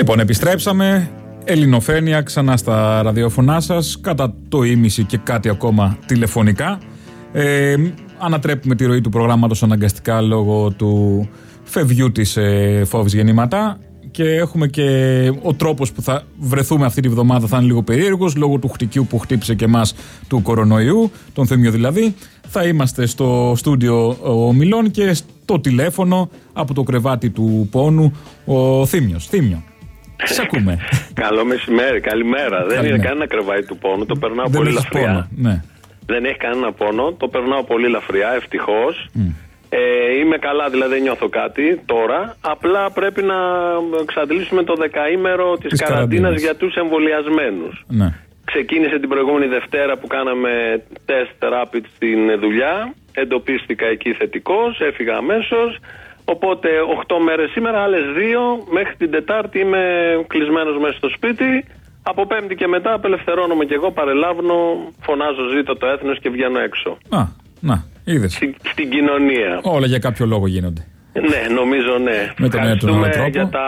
Λοιπόν, επιστρέψαμε. Ελληνοφρένια ξανά στα ραδιόφωνά σας, κατά το ίμιση και κάτι ακόμα τηλεφωνικά. Ε, ανατρέπουμε τη ροή του προγράμματος αναγκαστικά λόγω του φευγιού της ε, φόβης γεννήματα. Και έχουμε και ο τρόπος που θα βρεθούμε αυτή τη βδομάδα θα είναι λίγο περίεργος λόγω του χτυκιού που χτύπησε και εμάς του κορονοϊού, τον Θέμιο δηλαδή. Θα είμαστε στο στούντιο ομιλών και στο τηλέφωνο από το κρεβάτι του πόνου ο Θήμιος. Θήμιο. Τι ακούμε. Καλό μεσημέρι, καλημέρα. Δεν είναι κανένα κρεβάτι του πόνου, το περνάω Δεν πολύ έχεις λαφριά. πόνο, ναι. Δεν έχει κανένα πόνο, το περνάω πολύ λαφριά, ευτυχώς. Ε, είμαι καλά, δηλαδή δεν νιώθω κάτι τώρα. Απλά πρέπει να εξαντλήσουμε το δεκαήμερο της Της καραντίνας καραντίνας. για τους εμβολιασμένους. ναι. Ξεκίνησε την προηγούμενη Δευτέρα που κάναμε τεστ rapid στην δουλειά. Εντοπίστηκα εκεί θετικός, έφυγα αμέσως. Οπότε 8 μέρες σήμερα, άλλες 2. Μέχρι την Τετάρτη είμαι κλεισμένος μέσα στο σπίτι. Από Πέμπτη και μετά απελευθερώνομαι και εγώ, παρελάβνω, φωνάζω ζήτω το έθνος και βγαίνω έξω. Α, να, είδες. Στην, στην κοινωνία. Όλα για κάποιο λόγο γίνονται. Ναι, νομίζω ναι. Με τον ένα ή τον άλλο Ευχαριστούμε τρόπο. για τα,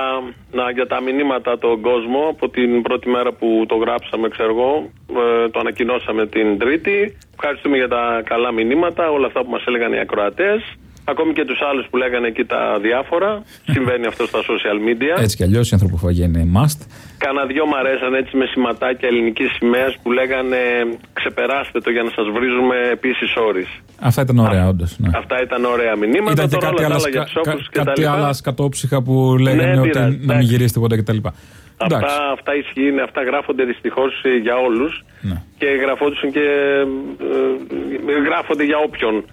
να, για τα μηνύματα τον κόσμο από την πρώτη μέρα που το γράψαμε, ξέρω εγώ. ε, το ανακοινώσαμε την Τρίτη. Ευχαριστούμε για τα καλά μηνύματα, όλα αυτά που μας έλεγαν οι ακροατές. Ακόμη και τους άλλους που λέγανε εκεί τα διάφορα. Συμβαίνει αυτό στα social media. Έτσι κι αλλιώς η ανθρωποφαγία είναι must. Κάνα δυο μ' αρέσαν έτσι με σηματάκια ελληνικής σημαίας που λέγανε ξεπεράστε το για να σας βρίζουμε επίσης όρις. Αυτά ήταν ωραία, όντως. Ναι. Αυτά ήταν ωραία μηνύματα. Ήταν και Τώρα κάτι όλα τα άλλα, άλλα για σκα- τους όπλους κα- και τα κάτι λοιπά. άλλα σκατόψυχα που λέγανε Ναι, ότι πειράζει, να μην εντάξει. γυρίσει τίποτα κτλ. Εντάξει. Αυτά, αυτά ισχύουν, αυτά γράφονται δυστυχώς για όλους Ναι. και γραφόντουσαν και ε, ε, γράφονται για όποιον ε,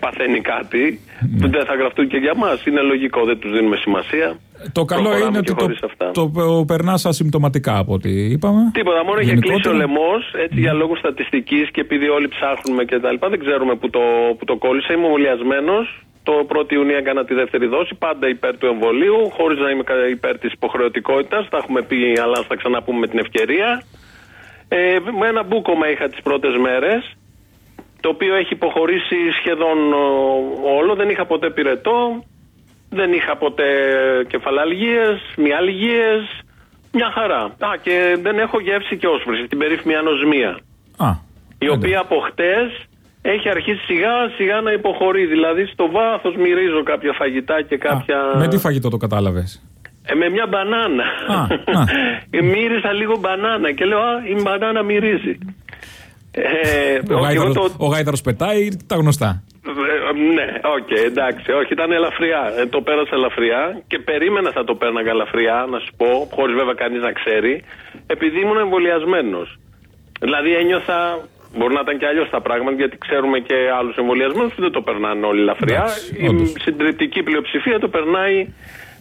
παθαίνει κάτι. Ναι. Δεν θα γραφτούν και για μας. Είναι λογικό, δεν τους δίνουμε σημασία. Το καλό Προχωράμε είναι και ότι χωρίς το, αυτά. το, το περνάς ασυμπτωματικά από ό,τι είπαμε. Τίποτα, μόνο είχε Γενικότερα. κλείσει ο λαιμός έτσι για λόγους στατιστικής και επειδή όλοι ψάχνουμε και τα λοιπά, δεν ξέρουμε που το, που το κόλλησε. Είμαι εμβολιασμένο. Το 1η Ιουνίου έκανα τη δεύτερη δόση, πάντα υπέρ του εμβολίου, χωρίς να είμαι κα- υπέρ της υποχρεωτικότητας. Τα έχουμε πει, αλλά θα ξαναπούμε με την ευκαιρία. Ε, με ένα μπούκομα είχα τις πρώτες μέρες, το οποίο έχει υποχωρήσει σχεδόν ο, όλο. Δεν είχα ποτέ πυρετό, δεν είχα ποτέ κεφαλαλγίες, μυαλγίες, μια χαρά. Α, και δεν έχω γεύση και όσφρηση, την περίφημη ανοσμία. Α, Η οποία από χτες έχει αρχίσει σιγά σιγά να υποχωρεί. Δηλαδή στο βάθος μυρίζω κάποια φαγητά και κάποια... Α, με τι φαγητό το κατάλαβες; Ε, με μια μπανάνα. Α, α. Ε, Μύρισα λίγο μπανάνα και λέω Α, η μπανάνα μυρίζει. Ε, Ο, όχι, εγώ γάιδαρος, το- ο γάιδαρος πετάει τα γνωστά; ε, Ναι, οκ, εντάξει. Όχι, ήταν ελαφριά. Ε, το πέρασα ελαφριά και περίμενα θα το πέρναγα ελαφριά, να σου πω, χωρίς βέβαια κανείς να ξέρει, επειδή ήμουν εμβολιασμένος. Δηλαδή ένιωθα. Μπορεί να ήταν και αλλιώς τα πράγματα, γιατί ξέρουμε και άλλους εμβολιασμένους που δεν το περνάνε όλοι ελαφριά. Εντάξει, Η όντως. συντριπτική πλειοψηφία το περνάει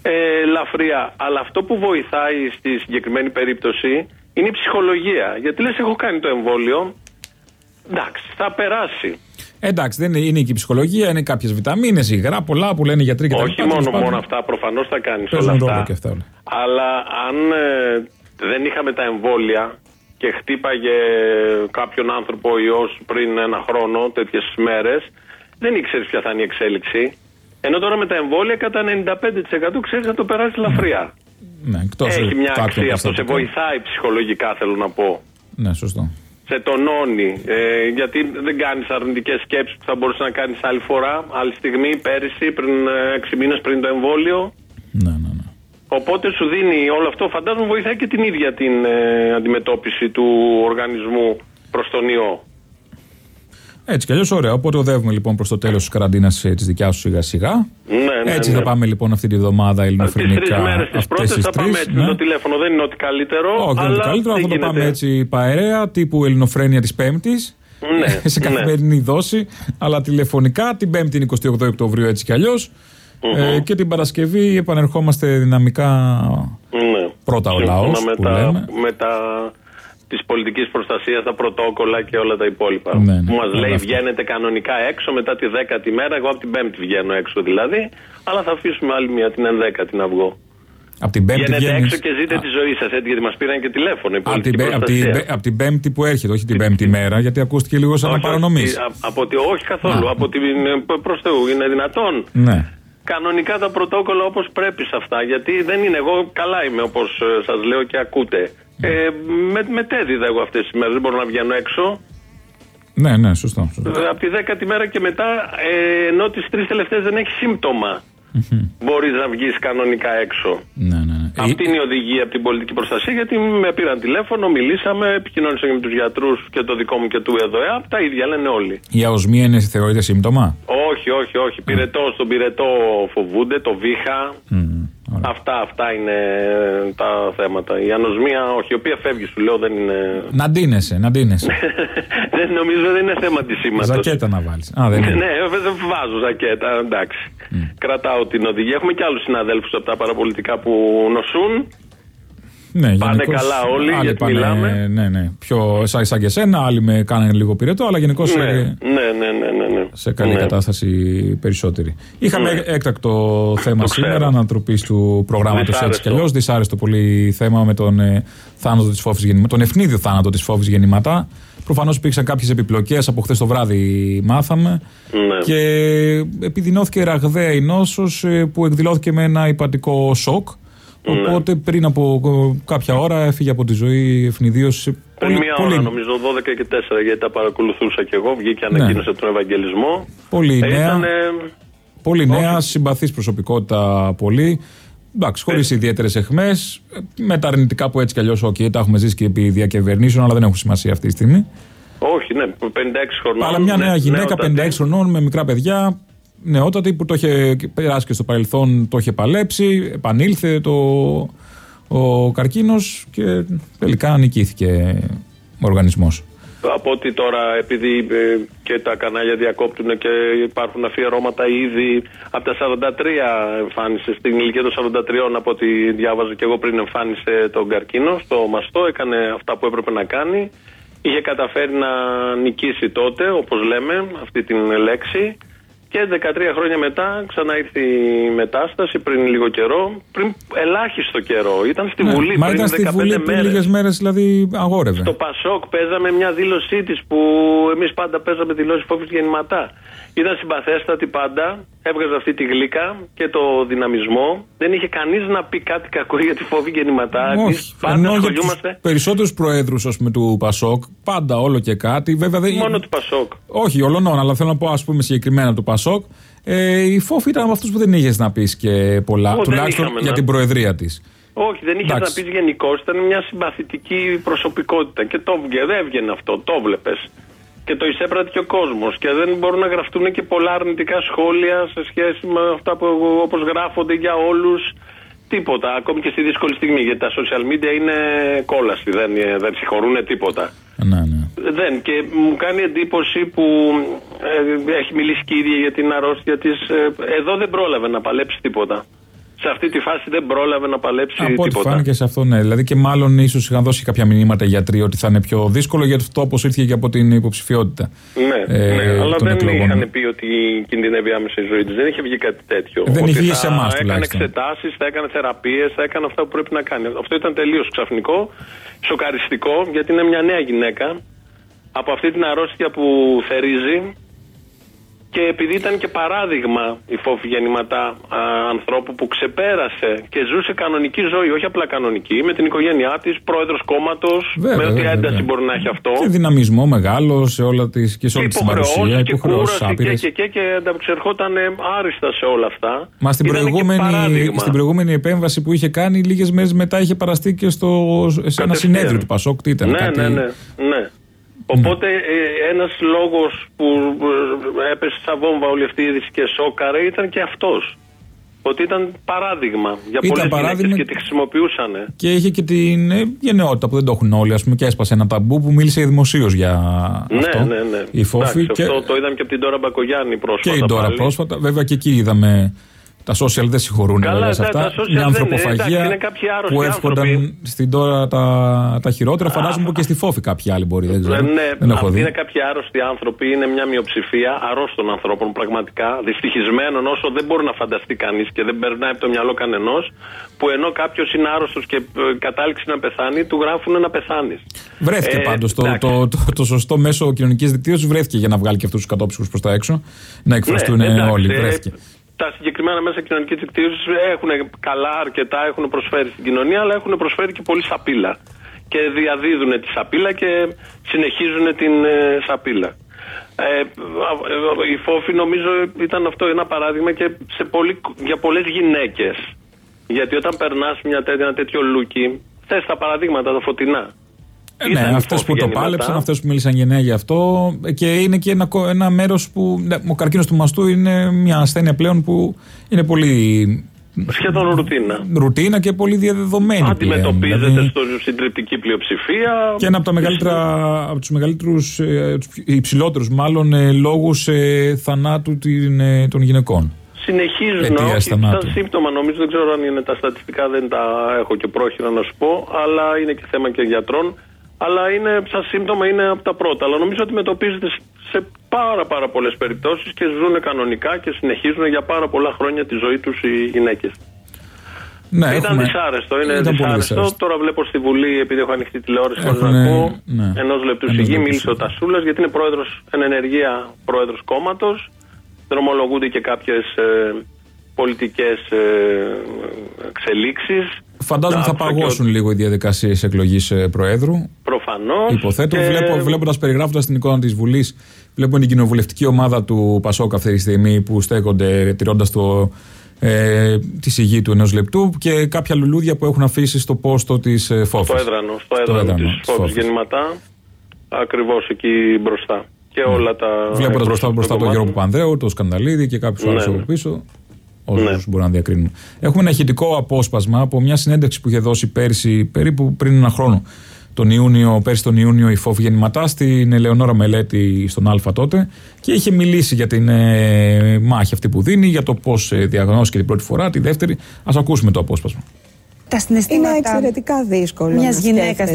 ε, ελαφριά. Αλλά αυτό που βοηθάει στη συγκεκριμένη περίπτωση είναι η ψυχολογία. Γιατί λες, έχω κάνει το εμβόλιο. Εντάξει, θα περάσει. Εντάξει, δεν είναι, είναι και η ψυχολογία, είναι κάποιες βιταμίνες, υγρά, πολλά που λένε οι γιατροί και τα Όχι λοιπά, τέλος μόνο, πάντων. μόνο αυτά, προφανώς θα κάνεις όλα Παίζουν ρόλο αυτά. και αυτά όλα. Αλλά αν ε, δεν είχαμε τα εμβόλια και χτύπαγε κάποιον άνθρωπο ο ιός πριν ένα χρόνο, τέτοιες μέρες, δεν ήξερες ποια θα είναι η εξέλιξη. Ενώ τώρα με τα εμβόλια κατά 95% ξέρεις να το περάσεις ελαφριά. Ναι, εκτός Έχει μια κάποιων αξία αυτό. Σε περιστατικών. βοηθάει ψυχολογικά, θέλω να πω. Ναι, σωστό. Σε τονώνει. Ε, γιατί δεν κάνεις αρνητικές σκέψεις που θα μπορούσες να κάνεις άλλη φορά, άλλη στιγμή, πέρυσι, πριν 6 μήνες πριν το εμβόλιο. Ναι, ναι, ναι. Οπότε σου δίνει όλο αυτό, φαντάζομαι βοηθάει και την ίδια την ε, αντιμετώπιση του οργανισμού προς τον ιό. Έτσι κι αλλιώς, ωραία. Οπότε οδεύουμε λοιπόν προς το τέλος της καραντίνας της δικιάς σου σιγά σιγά. Ναι, ναι, Έτσι ναι. θα πάμε λοιπόν αυτή τη βδομάδα Τις ελληνοφρενικά. τρεις μέρες τις αυτές πρώτες τις θα πάμε τρεις, έτσι ναι. με το τηλέφωνο. Δεν είναι ότι καλύτερο, Όχι, δεν αλλά είναι το καλύτερο. δεν Αυτό το πάμε γίνεται. έτσι παρέα, τύπου ελληνοφρένεια της Πέμπτης. Ναι, σε ναι. καθημερινή δόση, αλλά τηλεφωνικά. Την Πέμπτη είναι 28 Οκτωβρίου έτσι κι αλλιώς. Ε, και την Παρασκευή επανερχόμαστε δυναμικά Ναι. πρώτα ο Σύμφωνα λαός με που τα, λέμε. με τα της πολιτικής προστασίας, τα πρωτόκολλα και όλα τα υπόλοιπα. Ναι, ναι, που μας όλα λέει αυτά. βγαίνετε κανονικά έξω μετά τη δέκατη μέρα, εγώ από την πέμπτη βγαίνω έξω δηλαδή, αλλά θα αφήσουμε άλλη μια την ενδέκατη να βγω. Από την Πέμπτη Βγαίνετε βγαίνεις- έξω και ζείτε τη ζωή σας, έτσι, γιατί μας πήραν και τηλέφωνο. η Από πολιτική την, πέ- απ' την, προστασία. πέ- απ' την Πέμπτη που έρχεται, όχι την Πέμπτη μέρα, γιατί ακούστηκε λίγο σαν να Όχι, παρανομείς. όχι, α- από τη- όχι καθόλου. Α. Από την, προς Θεού, είναι δυνατόν. Ναι. κανονικά τα πρωτόκολλα όπως πρέπει σε αυτά. Γιατί δεν είναι. Εγώ καλά είμαι όπως σας λέω και ακούτε. Ε, με, μετέδιδα εγώ αυτές τις μέρες. Δεν μπορώ να βγαίνω έξω. Ναι, ναι, σωστό. σωστό. Από τη δέκατη μέρα και μετά, ε, ενώ τις τρεις τελευταίες δεν έχει σύμπτωμα, μπορείς να βγεις κανονικά έξω. Ναι, ναι, ναι. Αυτή είναι η οδηγία από την πολιτική προστασία, γιατί με πήραν τηλέφωνο, μιλήσαμε, επικοινώνησα και με τους γιατρούς και το δικό μου και του ΕΔΟΕΑ. Τα ίδια λένε όλοι. Η αοσμία είναι θεωρείται σύμπτωμα; Όχι, όχι, όχι. Πυρετό, στον πυρετό φοβούνται, το βήχα. Μμμ, ωραία. Αυτά, αυτά είναι τα θέματα. Η ανοσμία, όχι, η οποία φεύγει, σου λέω, δεν είναι. Να ντύνεσαι, να ντύνεσαι. δεν νομίζω δεν είναι θέμα της σήματος. Ζακέτα να βάλεις. Α, δεν είναι. Ναι, δεν βάζω ζακέτα, εντάξει. Κρατάω την οδηγία. Έχουμε και άλλους συναδέλφους από τα παραπολιτικά που νοσούν. Ναι, Πάνε γενικώς καλά όλοι, άλλοι γιατί πάνε, μιλάμε. Ναι, ναι. Πιο σαν, σαν και εσένα, άλλοι με κάνανε λίγο πυρετό, αλλά γενικώς Ναι, ναι, ναι, ναι, ναι, ναι. Σε καλή Ναι. κατάσταση περισσότεροι. Είχαμε Ναι. έκτακτο θέμα Το σήμερα, ξέρω. ανατροπής του προγράμματος έτσι κι Δυσάρεστο. αλλιώς. Δυσάρεστο πολύ θέμα με τον ε, θάνατο της φόβη γεννηματά, τον ευνίδιο θάνατο της φόβη γεννηματά. Προφανώς υπήρξαν κάποιες επιπλοκές από χθες το βράδυ, μάθαμε. Ναι. Και επιδεινώθηκε ραγδαία η νόσος που εκδηλώθηκε με ένα υπατικό σοκ. Ναι. Οπότε πριν από ε, κάποια ώρα έφυγε από τη ζωή ευνηδίω. Πριν μία ώρα, νομίζω, 12 και 4, γιατί τα παρακολουθούσα και εγώ. Βγήκε, ανακοίνωσε τον Ευαγγελισμό. Πολύ Ε, νέα. Ήταν. Πολύ νέα, συμπαθή προσωπικότητα πολύ. Εντάξει, χωρίς Ε. ιδιαίτερες εχμέ. Με τα αρνητικά που έτσι κι αλλιώς, OK, τα έχουμε ζήσει και επί διακυβερνήσεων, αλλά δεν έχουν σημασία αυτή τη στιγμή. Όχι, ναι, 56 χρονών. αλλά μια ναι, νέα γυναίκα, νεότατη. 56 χρονών, με μικρά παιδιά, νεότατη, που το είχε περάσει και στο παρελθόν, το είχε παλέψει, επανήλθε το, ο καρκίνος και τελικά νικήθηκε ο οργανισμός. Από ότι τώρα, επειδή ε, και τα κανάλια διακόπτουν και υπάρχουν αφιερώματα ήδη από τα 43 εμφάνισε, στην ηλικία των 43, από ό,τι διάβαζα και εγώ πριν εμφάνισε τον καρκίνο στο μαστό, έκανε αυτά που έπρεπε να κάνει. Είχε καταφέρει να νικήσει τότε, όπως λέμε, αυτή την λέξη. Και 13 χρόνια μετά ξανά ήρθε η μετάσταση πριν λίγο καιρό, πριν ελάχιστο καιρό. Ήταν στη Βουλή Ναι, μα πριν ήταν στη 15 Βουλή πριν μέρες. λίγες μέρες, δηλαδή αγόρευε. Στο Πασόκ παίζαμε μια δήλωσή της που εμείς πάντα παίζαμε δηλώσεις φόβη γεννηματά. Ήταν συμπαθέστατη πάντα, έβγαζε αυτή τη γλύκα και το δυναμισμό. Δεν είχε κανείς να πει κάτι κακό για τη φόβη γεννηματά. Εμεί Όχι. πάντα Ενώ για τους ασχολιούμαστε περισσότερους προέδρους του Πασόκ, πάντα όλο και κάτι. Βέβαια, δεν... μόνο του Πασόκ. Όχι, ολονών, αλλά θέλω να πω, ας πούμε, συγκεκριμένα του Πασόκ. Ε, η Φόφη ήταν από αυτούς που δεν είχες να πεις και πολλά, Ω, δεν τουλάχιστον είχαμε, για ναι. την προεδρία της. Όχι, δεν είχες Εντάξει. να πεις γενικώς. Ήταν μια συμπαθητική προσωπικότητα. Και το έβγαινε, δεν έβγαινε αυτό. Το βλέπει. Και το εισέπρατε και ο κόσμος. Και δεν μπορούν να γραφτούν και πολλά αρνητικά σχόλια σε σχέση με αυτά που όπως γράφονται για όλους. Τίποτα. Ακόμη και στη δύσκολη στιγμή. Γιατί τα social media είναι κόλαση. Δεν, δεν συγχωρούν τίποτα. Ναι, ναι. Δεν. Και μου κάνει εντύπωση που ε, έχει μιλήσει και η ίδια για την αρρώστια της. εδώ δεν πρόλαβε να παλέψει τίποτα. Σε αυτή τη φάση δεν πρόλαβε να παλέψει Από ό,τι τίποτα. φάνηκε σε αυτό, ναι. Δηλαδή και μάλλον ίσως είχαν δώσει κάποια μηνύματα οι γιατροί ότι θα είναι πιο δύσκολο, γιατί αυτό όπως ήρθε και από την υποψηφιότητα. Ναι, ε, ναι, αλλά των δεν εκλογών. είχαν πει ότι κινδυνεύει άμεσα η ζωή τη. Δεν είχε βγει κάτι τέτοιο. Δεν Ότι είχε βγει θα σε εμάς, Έκανε τουλάχιστον. εξετάσεις, θα έκανε θεραπείες, θα έκανε αυτά που πρέπει να κάνει. Αυτό ήταν τελείως ξαφνικό, σοκαριστικό, γιατί είναι μια νέα γυναίκα από αυτή την αρρώστια που θερίζει. Και επειδή ήταν και παράδειγμα η φόβη γεννηματά α, ανθρώπου που ξεπέρασε και ζούσε κανονική ζωή, όχι απλά κανονική, με την οικογένειά της, πρόεδρος κόμματος, Βέβαια, με ό,τι βέβαια, ένταση βέβαια. μπορεί να έχει αυτό. Και δυναμισμό μεγάλο σε όλα τις, και σε όλη τη υποχρεώσεις παρουσία, και υποχρεώσεις κούραση και, άπειρες. και, και, και ανταπεξερχόταν ε, άριστα σε όλα αυτά. Μα στην Ήταν και προηγούμενη, παράδειγμα. στην προηγούμενη επέμβαση που είχε κάνει, λίγες μέρες μετά είχε παραστεί και στο, σε ένα Κατευθείαν. συνέδριο του Πασόκ. Τι ήταν, ναι, κάτι... ναι, ναι, ναι. Οπότε ε, ένας λόγος που ε, έπεσε σαν βόμβα όλη αυτή η είδηση και σόκαρε ήταν και αυτός. Ότι ήταν παράδειγμα για Ήταν πολλές παράδειγμα γυναίκες και τη χρησιμοποιούσαν. Και είχε και την ε, γενναιότητα που δεν το έχουν όλοι, ας πούμε, και έσπασε ένα ταμπού που μίλησε δημοσίως για αυτό. Ναι, ναι, ναι. Η Φόφη Εντάξει, και, Αυτό το είδαμε και από την Τώρα Μπακογιάννη πρόσφατα. και η Ντόρα πάλι. πρόσφατα. Βέβαια και εκεί είδαμε. Τα social δεν συγχωρούν Καλά, βέβαια σε τα- αυτά. τα social Μια δεν- ανθρωποφαγία εντάξει, είναι κάποιοι άρρωστοι που εύχονταν άνθρωποι. στην Τώρα τα, τα χειρότερα. Φαντάζομαι που και στη Φόφη κάποιοι άλλοι μπορεί. Δεν ξέρω. Ε, ναι, δεν έχω αυτοί δει. είναι κάποιοι άρρωστοι άνθρωποι, είναι μια μειοψηφία αρρώστων ανθρώπων πραγματικά, δυστυχισμένων όσο δεν μπορεί να φανταστεί κανείς και δεν περνάει από το μυαλό κανενός, που ενώ κάποιος είναι άρρωστος και ε, κατάληξει να πεθάνει, του γράφουν να πεθάνεις. Βρέθηκε Ε, πάντως το, εντάξει. το, το, το σωστό μέσο κοινωνικής δικτύωσης βρέθηκε για να βγάλει και αυτούς τους κατόψυχους προς τα έξω. Να εκφραστούν Ναι, εντάξει, όλοι. ε, Βρέθηκε. Τα συγκεκριμένα μέσα κοινωνικής δικτύωσης έχουν καλά αρκετά, έχουν προσφέρει στην κοινωνία, αλλά έχουν προσφέρει και πολύ σαπίλα. Και διαδίδουν τη σαπίλα και συνεχίζουν την ε, σαπίλα. Ε, η Φόφη νομίζω ήταν αυτό ένα παράδειγμα και σε πολύ, για πολλές γυναίκες. Γιατί όταν περνάς μια τέτοια, ένα τέτοιο λούκι, θες τα παραδείγματα, τα φωτεινά. Ε, ναι, αυτές που το πάλεψαν, αυτές που μίλησαν γενναία γι' αυτό. Και είναι και ένα, ένα μέρος που. Ναι, ο καρκίνος του μαστού είναι μια ασθένεια πλέον που είναι πολύ. Σχεδόν ρουτίνα. Ρουτίνα και πολύ διαδεδομένη. Αντιμετωπίζεται δηλαδή... στο συντριπτική πλειοψηφία. Και ένα από, τα μεγαλύτερα, από τους μεγαλύτερους, ε, υψηλότερους μάλλον, ε, λόγους θανάτου των γυναικών. Συνεχίζουν όχι, σαν σύμπτωμα νομίζω, δεν ξέρω αν είναι τα στατιστικά, δεν τα έχω και πρόχειρα να σου πω, αλλά είναι και θέμα και γιατρών αλλά είναι, σαν σύμπτωμα είναι από τα πρώτα. Αλλά νομίζω ότι αντιμετωπίζεται σε πάρα πάρα πολλές περιπτώσεις και ζουν κανονικά και συνεχίζουν για πάρα πολλά χρόνια τη ζωή τους οι γυναίκες. Ναι, ήταν έχουμε... δυσάρεστο, είναι δυσάρεστο. Τώρα βλέπω στη Βουλή, επειδή έχω ανοιχτή τηλεόραση, έχουν... να ακούω ναι. ενός λεπτού σιγή, μίλησε ο Τασούλας, γιατί είναι πρόεδρος εν ενεργεία πρόεδρος κόμματος. Δρομολογούνται και κάποιες ε, πολιτικές ε, εξελίξεις. Φαντάζομαι θα παγώσουν λίγο οι διαδικασίες εκλογής ε, Προέδρου. Προφανώς. Υποθέτω. Και... Βλέπω, βλέποντας, περιγράφοντας την εικόνα της Βουλής, βλέπω την κοινοβουλευτική ομάδα του Πασόκ αυτή τη στιγμή που στέκονται τηρώντας ε, τη σιγή του ενός λεπτού και κάποια λουλούδια που έχουν αφήσει στο πόστο της ε, Φόφης. Στο έδρανο, στο έδρανο, της Φόφης γεννηματά. Ακριβώς εκεί μπροστά. Και ναι. όλα τα. Βλέποντας μπροστά, μπροστά τον Γιώργο Πανδρέου, τον Σκανδαλίδη και κάποιους ναι. άλλου από πίσω όσου ναι. μπορούν να διακρίνουν. Έχουμε ένα ηχητικό απόσπασμα από μια συνέντευξη που είχε δώσει πέρσι, περίπου πριν ένα χρόνο, τον Ιούνιο, πέρσι τον Ιούνιο η Φόφ Γεννηματά στην Ελεονόρα Μελέτη στον Α τότε και είχε μιλήσει για την ε, μάχη αυτή που δίνει, για το πώς ε, διαγνώστηκε την πρώτη φορά, τη δεύτερη. Α ακούσουμε το απόσπασμα. Τα συναισθήματα είναι εξαιρετικά δύσκολο μιας να γυναίκας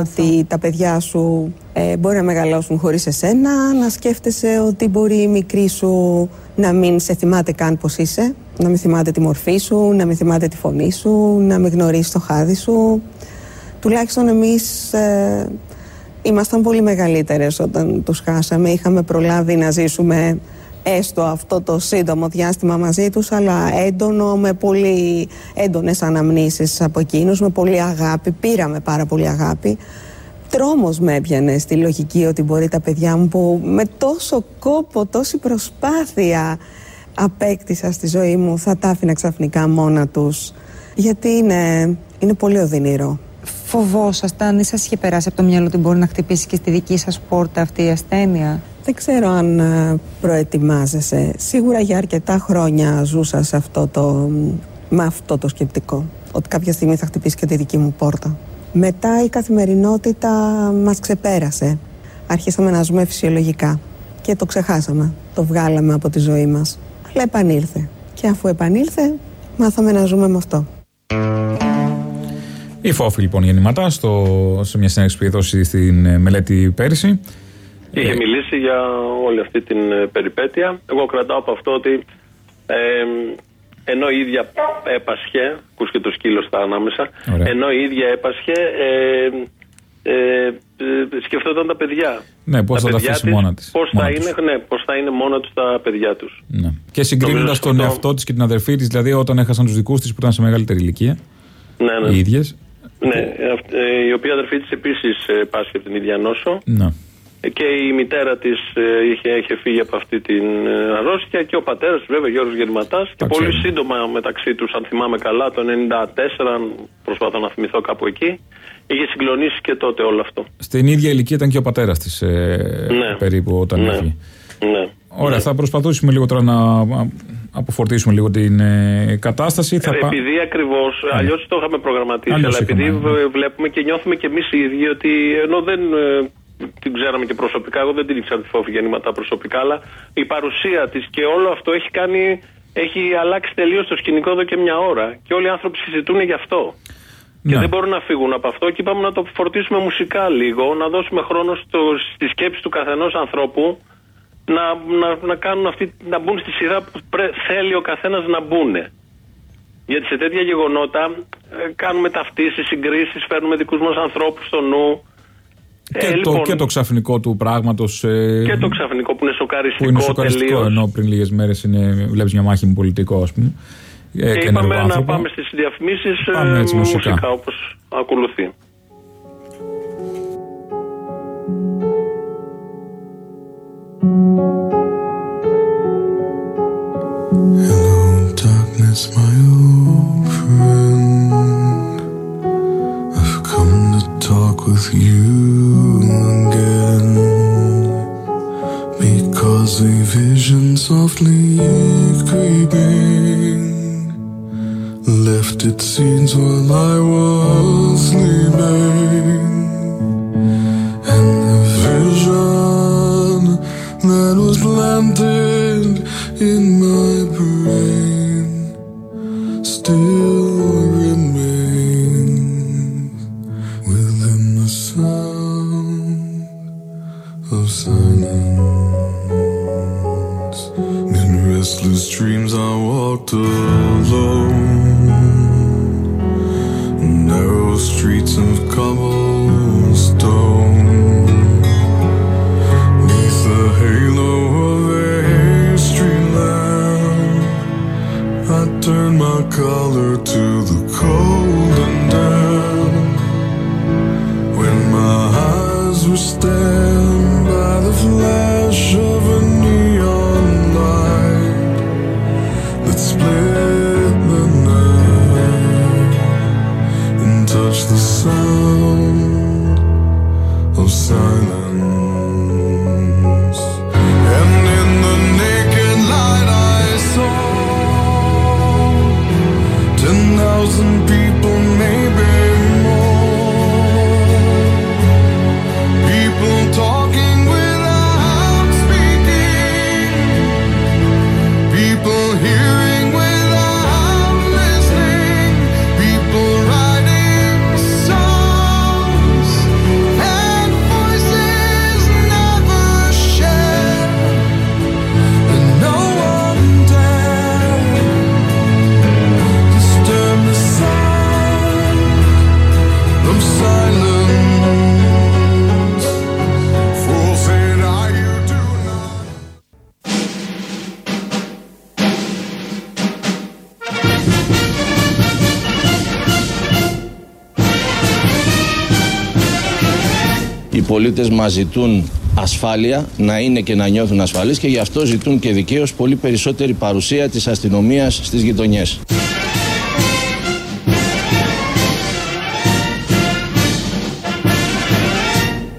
ότι τα παιδιά σου ε, μπορεί να μεγαλώσουν χωρίς εσένα, να σκέφτεσαι ότι μπορεί η μικρή σου να μην σε θυμάται καν πως είσαι, να μην θυμάται τη μορφή σου, να μην θυμάται τη φωνή σου, να μην γνωρίζεις το χάδι σου. Τουλάχιστον εμείς ε, ήμασταν πολύ μεγαλύτερες όταν τους χάσαμε. Είχαμε προλάβει να ζήσουμε έστω αυτό το σύντομο διάστημα μαζί τους αλλά έντονο με πολύ έντονες αναμνήσεις από εκείνους με πολύ αγάπη, πήραμε πάρα πολύ αγάπη τρόμος με έπιανε στη λογική ότι μπορεί τα παιδιά μου που με τόσο κόπο, τόση προσπάθεια απέκτησα στη ζωή μου θα τα άφηνα ξαφνικά μόνα τους γιατί είναι, είναι πολύ οδυνηρό. Φοβόσασταν ή σας είχε περάσει από το μυαλό ότι μπορεί να χτυπήσει και στη δική σας πόρτα αυτή η ασθένεια. Δεν ξέρω αν ε, προετοιμάζεσαι. Σίγουρα για αρκετά χρόνια ζούσα σε αυτό το, με αυτό το σκεπτικό. Ότι κάποια στιγμή θα χτυπήσει και τη δική μου πόρτα. Μετά η καθημερινότητα μας ξεπέρασε. Αρχίσαμε να ζούμε φυσιολογικά και το ξεχάσαμε. Το βγάλαμε από τη ζωή μας. Αλλά επανήλθε. Και αφού επανήλθε, μάθαμε να ζούμε με αυτό. Η Φόφη λοιπόν γεννηματάς στο, σε μια συνέντευξη που δώσει στην ε, μελέτη πέρυσι. Είχε ε. μιλήσει για όλη αυτή την ε, περιπέτεια. Εγώ κρατάω από αυτό ότι ε, ενώ η ίδια έπασχε, ακούς και το σκύλο στα ανάμεσα, ενώ η ίδια έπασχε, ε, ε, σκεφτόταν τα παιδιά. Ναι, πώς θα τα αφήσει μόνα της. Πώς θα, είναι, ναι, πώς θα είναι μόνα του τα παιδιά τους. Ναι. Και συγκρίνοντας τον εαυτό της και την αδερφή της, δηλαδή όταν έχασαν τους δικούς της που ήταν σε μεγαλύτερη ηλικία. Ναι, ναι. Οι ίδιες. Ναι, η οποία αδερφή της επίσης πάσχει από την ίδια νόσο. Ναι και η μητέρα της ε, είχε, είχε φύγει από αυτή την ε, αρρώστια και ο πατέρας βέβαια Γιώργος Γερματάς. Και πολύ σύντομα μεταξύ τους, αν θυμάμαι καλά, το 1994, προσπαθώ να θυμηθώ κάπου εκεί, είχε συγκλονίσει και τότε όλο αυτό. Στην ίδια ηλικία ήταν και ο πατέρας της ε, ναι. περίπου όταν ναι. έφυγε. Ναι. Ωραία, θα προσπαθήσουμε λίγο τώρα να αποφορτήσουμε λίγο την ε, κατάσταση. Θα επειδή ακριβώς, ναι. αλλιώς το είχαμε προγραμματίσει, αλλά επειδή βλέπουμε και νιώθουμε και εμείς οι ίδιοι ότι ενώ δεν την ξέραμε και προσωπικά. Εγώ δεν την ήξερα τη φόβη γεννήματα προσωπικά, αλλά η παρουσία της και όλο αυτό έχει κάνει. Έχει αλλάξει τελείως το σκηνικό εδώ και μια ώρα. Και όλοι οι άνθρωποι συζητούν γι' αυτό. Και ναι. δεν μπορούν να φύγουν από αυτό. Και είπαμε να το φορτίσουμε μουσικά λίγο, να δώσουμε χρόνο στο, στη σκέψη του καθενός ανθρώπου να, να, να, κάνουν αυτή, να μπουν στη σειρά που θέλει ο καθένας να μπουν. Γιατί σε τέτοια γεγονότα ε, κάνουμε ταυτίσεις, συγκρίσεις, φέρνουμε δικούς μας ανθρώπους στο νου Και, το, λοιπόν, και το ξαφνικό του πράγματος. Ε, και το ξαφνικό που είναι σοκαριστικό. Που είναι σοκαριστικό, τελείως. ενώ πριν λίγες μέρες βλέπεις μια μάχη με πολιτικό, ας πούμε. Ε, και είπαμε να πάμε στις διαφημίσεις Πάμε έτσι, με μουσικά. μουσικά όπως ακολουθεί. With you again. Because a vision softly creeping left its seeds while I was sleeping. after πολίτες μας ζητούν ασφάλεια, να είναι και να νιώθουν ασφαλείς και γι' αυτό ζητούν και δικαίως πολύ περισσότερη παρουσία της αστυνομίας στις γειτονιές.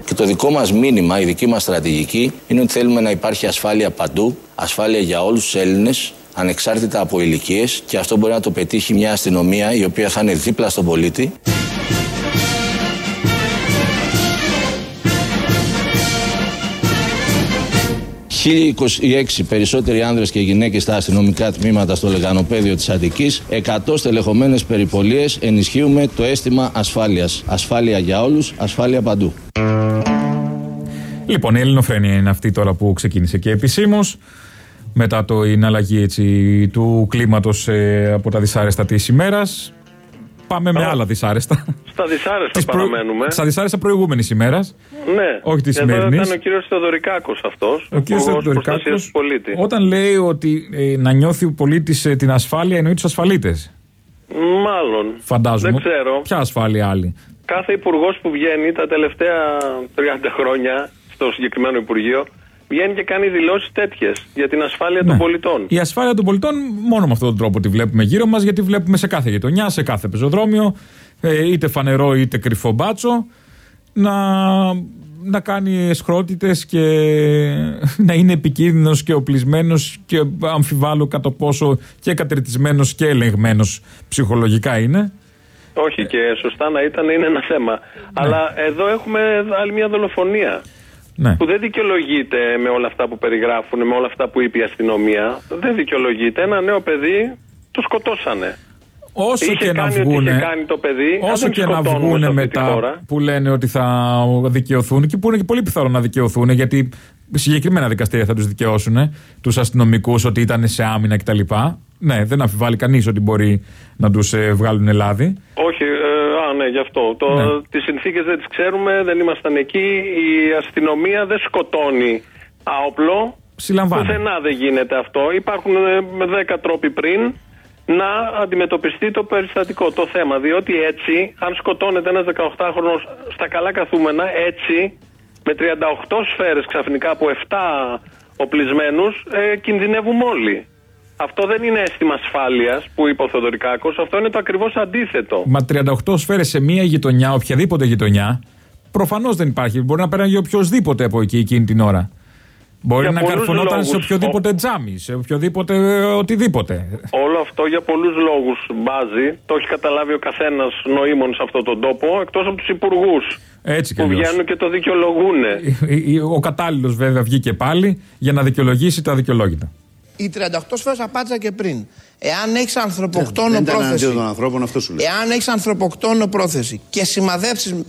Και το δικό μας μήνυμα, η δική μας στρατηγική είναι ότι θέλουμε να υπάρχει ασφάλεια παντού, ασφάλεια για όλους τους Έλληνες, ανεξάρτητα από ηλικίες και αυτό μπορεί να το πετύχει μια αστυνομία η οποία θα είναι δίπλα στον πολίτη. ...1026 περισσότεροι άνδρες και γυναίκες στα αστυνομικά τμήματα στο λεγανοπέδιο της Αττικής... ...100 στελεχωμένες περιπολίες ενισχύουμε το αίσθημα ασφάλειας. Ασφάλεια για όλους, ασφάλεια παντού. Λοιπόν, η Ελληνοφρένεια είναι αυτή τώρα που ξεκίνησε και επισήμως. Μετά το είναι αλλαγή έτσι, του κλίματος από τα δυσάρεστα της ημέρας. Πάμε με Α. άλλα δυσάρεστα. Στα δυσάρεστα Τις προ- παραμένουμε. Στα δυσάρεστα προηγούμενης ημέρας. Ναι. Όχι της Εδώ σημερινής. ήταν ο κύριος Θεοδωρικάκος αυτός. Ο κ. Θεοδωρικάκος, του πολίτη. όταν λέει ότι ε, να νιώθει ο πολίτης την ασφάλεια, εννοεί τους ασφαλίτες. Μάλλον. Φαντάζομαι. Δεν ξέρω. Ποια ασφάλεια άλλη. Κάθε υπουργός που βγαίνει τα τελευταία 30 χρόνια στο συγκεκριμένο Υπουργείο βγαίνει και κάνει δηλώσεις τέτοιες για την ασφάλεια των Ναι. πολιτών. Η ασφάλεια των πολιτών μόνο με αυτόν τον τρόπο τη βλέπουμε γύρω μας, γιατί βλέπουμε σε κάθε γειτονιά, σε κάθε πεζοδρόμιο, ε, είτε φανερό είτε κρυφό μπάτσο, να, να κάνει εσχρότητες και να είναι επικίνδυνος και οπλισμένος και αμφιβάλλω κατά πόσο και κατρετισμένο και ελεγμένος ψυχολογικά είναι. Όχι και σωστά να ήταν είναι ένα θέμα. Αλλά εδώ έχουμε άλλη μια δολοφονία. Ναι. Που δεν δικαιολογείται με όλα αυτά που περιγράφουν, με όλα αυτά που είπε η αστυνομία. Δεν δικαιολογείται. Ένα νέο παιδί το σκοτώσανε. Όσο είχε και να κάνει ό,τι βγούνε, είχε κάνει το παιδί. αν όσο δεν και να σκοτώνουμε σε βγούνε αυτή τη μετά χώρα. που λένε ότι θα δικαιωθούν και που είναι και πολύ πιθανό να δικαιωθούν γιατί συγκεκριμένα δικαστήρια θα τους δικαιώσουν τους αστυνομικούς ότι ήταν σε άμυνα κτλ. Ναι, δεν αμφιβάλλει κανείς ότι μπορεί να τους βγάλουν λάδι. Όχι, ε, α, ναι, ναι, γι' αυτό. Το, Ναι. Τις συνθήκες δεν τις ξέρουμε, δεν ήμασταν εκεί. Η αστυνομία δεν σκοτώνει άοπλο. Συλλαμβάνει. Πουθενά δεν γίνεται αυτό. Υπάρχουν ε, με 10 τρόποι πριν να αντιμετωπιστεί το περιστατικό, το θέμα. Διότι έτσι, αν σκοτώνεται ένας 18χρονος στα καλά καθούμενα, έτσι, με 38 σφαίρες ξαφνικά από 7 οπλισμένους, ε, κινδυνεύουμε όλοι. Αυτό δεν είναι αίσθημα ασφάλειας που είπε ο Θοδωρικάκο, αυτό είναι το ακριβώς αντίθετο. Μα 38 σφαίρες σε μία γειτονιά, οποιαδήποτε γειτονιά, προφανώς δεν υπάρχει. Μπορεί να πέραγε οποιοδήποτε από εκεί εκείνη την ώρα. Μπορεί Για να πολλούς καρφωνόταν σε λόγους. οποιοδήποτε τζάμι, σε οποιοδήποτε ε, οτιδήποτε. Όλο αυτό για πολλούς λόγους μπάζει. Το έχει καταλάβει ο καθένας νοήμων σε αυτόν τον τόπο, εκτός από τους υπουργούς Έτσι κι που αλλιώς. βγαίνουν και το δικαιολογούν. Ο κατάλληλος βέβαια βγήκε πάλι για να δικαιολογήσει τα δικαιολόγητα. Οι 38 σφαίρε απάντησα και πριν. Εάν έχεις ανθρωποκτόνο Δεν ήταν πρόθεση. αντίον των ανθρώπων, αυτό σου λέει. Εάν έχεις ανθρωποκτόνο πρόθεση και σημαδεύσει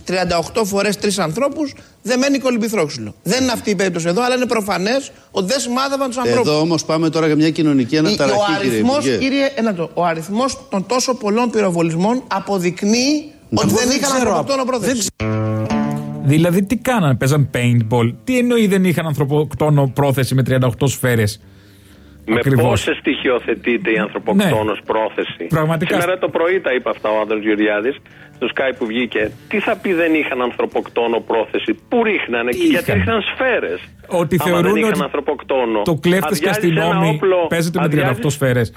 38 φορές τρεις ανθρώπους, δεν μένει κολυμπηθρόξυλο. Δεν είναι αυτή η περίπτωση εδώ, αλλά είναι προφανές ότι δεν σημάδευαν τους ανθρώπους. Εδώ όμως πάμε τώρα για μια κοινωνική Ο αναταραχή, κύριε αριθμός, Υπουργέ. κύριε, ένα το, ο αριθμός των τόσο πολλών πυροβολισμών αποδεικνύει ότι δεν είχαν ανθρωποκτόνο πρόθεση. Δηλαδή τι κάνανε, παίζαν paintball. Τι εννοεί δεν είχαν ανθρωποκτόνο πρόθεση με 38 σφαίρες; Με Ακριβώς. πόσες στοιχειοθετείται η ανθρωποκτόνος πρόθεση; Πραγματικά. Σήμερα το πρωί τα είπε αυτά ο Άδωνο Γεωργιάδης στο Skype που βγήκε. Τι θα πει δεν είχαν ανθρωποκτόνο πρόθεση, Πού ρίχνανε, Τι γιατί είχαν; ρίχναν σφαίρες; Ότι δεν θεωρούν είχαν ότι ανθρωποκτόνο. το κλέφτες και Αδειάζεις ένα αστυνόμοι όπλο- παίζεται με αδειάζεις- 38 σφαίρες.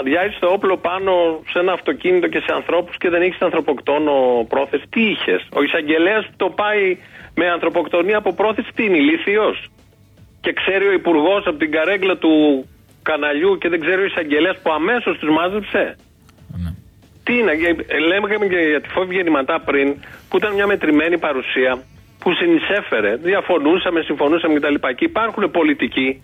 Αδειάζεις το όπλο πάνω σε ένα αυτοκίνητο και σε ανθρώπους και δεν έχεις ανθρωποκτόνο πρόθεση. Τι είχες; Ο εισαγγελέας που το πάει με ανθρωποκτονία από πρόθεση, τι είναι, ηλίθιος; Και ξέρει ο υπουργός από την καρέγκλα του καναλιού και δεν ξέρει ο εισαγγελέας που αμέσως τους μάζεψε. Ναι. Τι είναι, ε, λέμε και για τη φόβη γεννηματά πριν, που ήταν μια μετρημένη παρουσία που συνεισέφερε, διαφωνούσαμε, συμφωνούσαμε κτλ. Και υπάρχουν πολιτικοί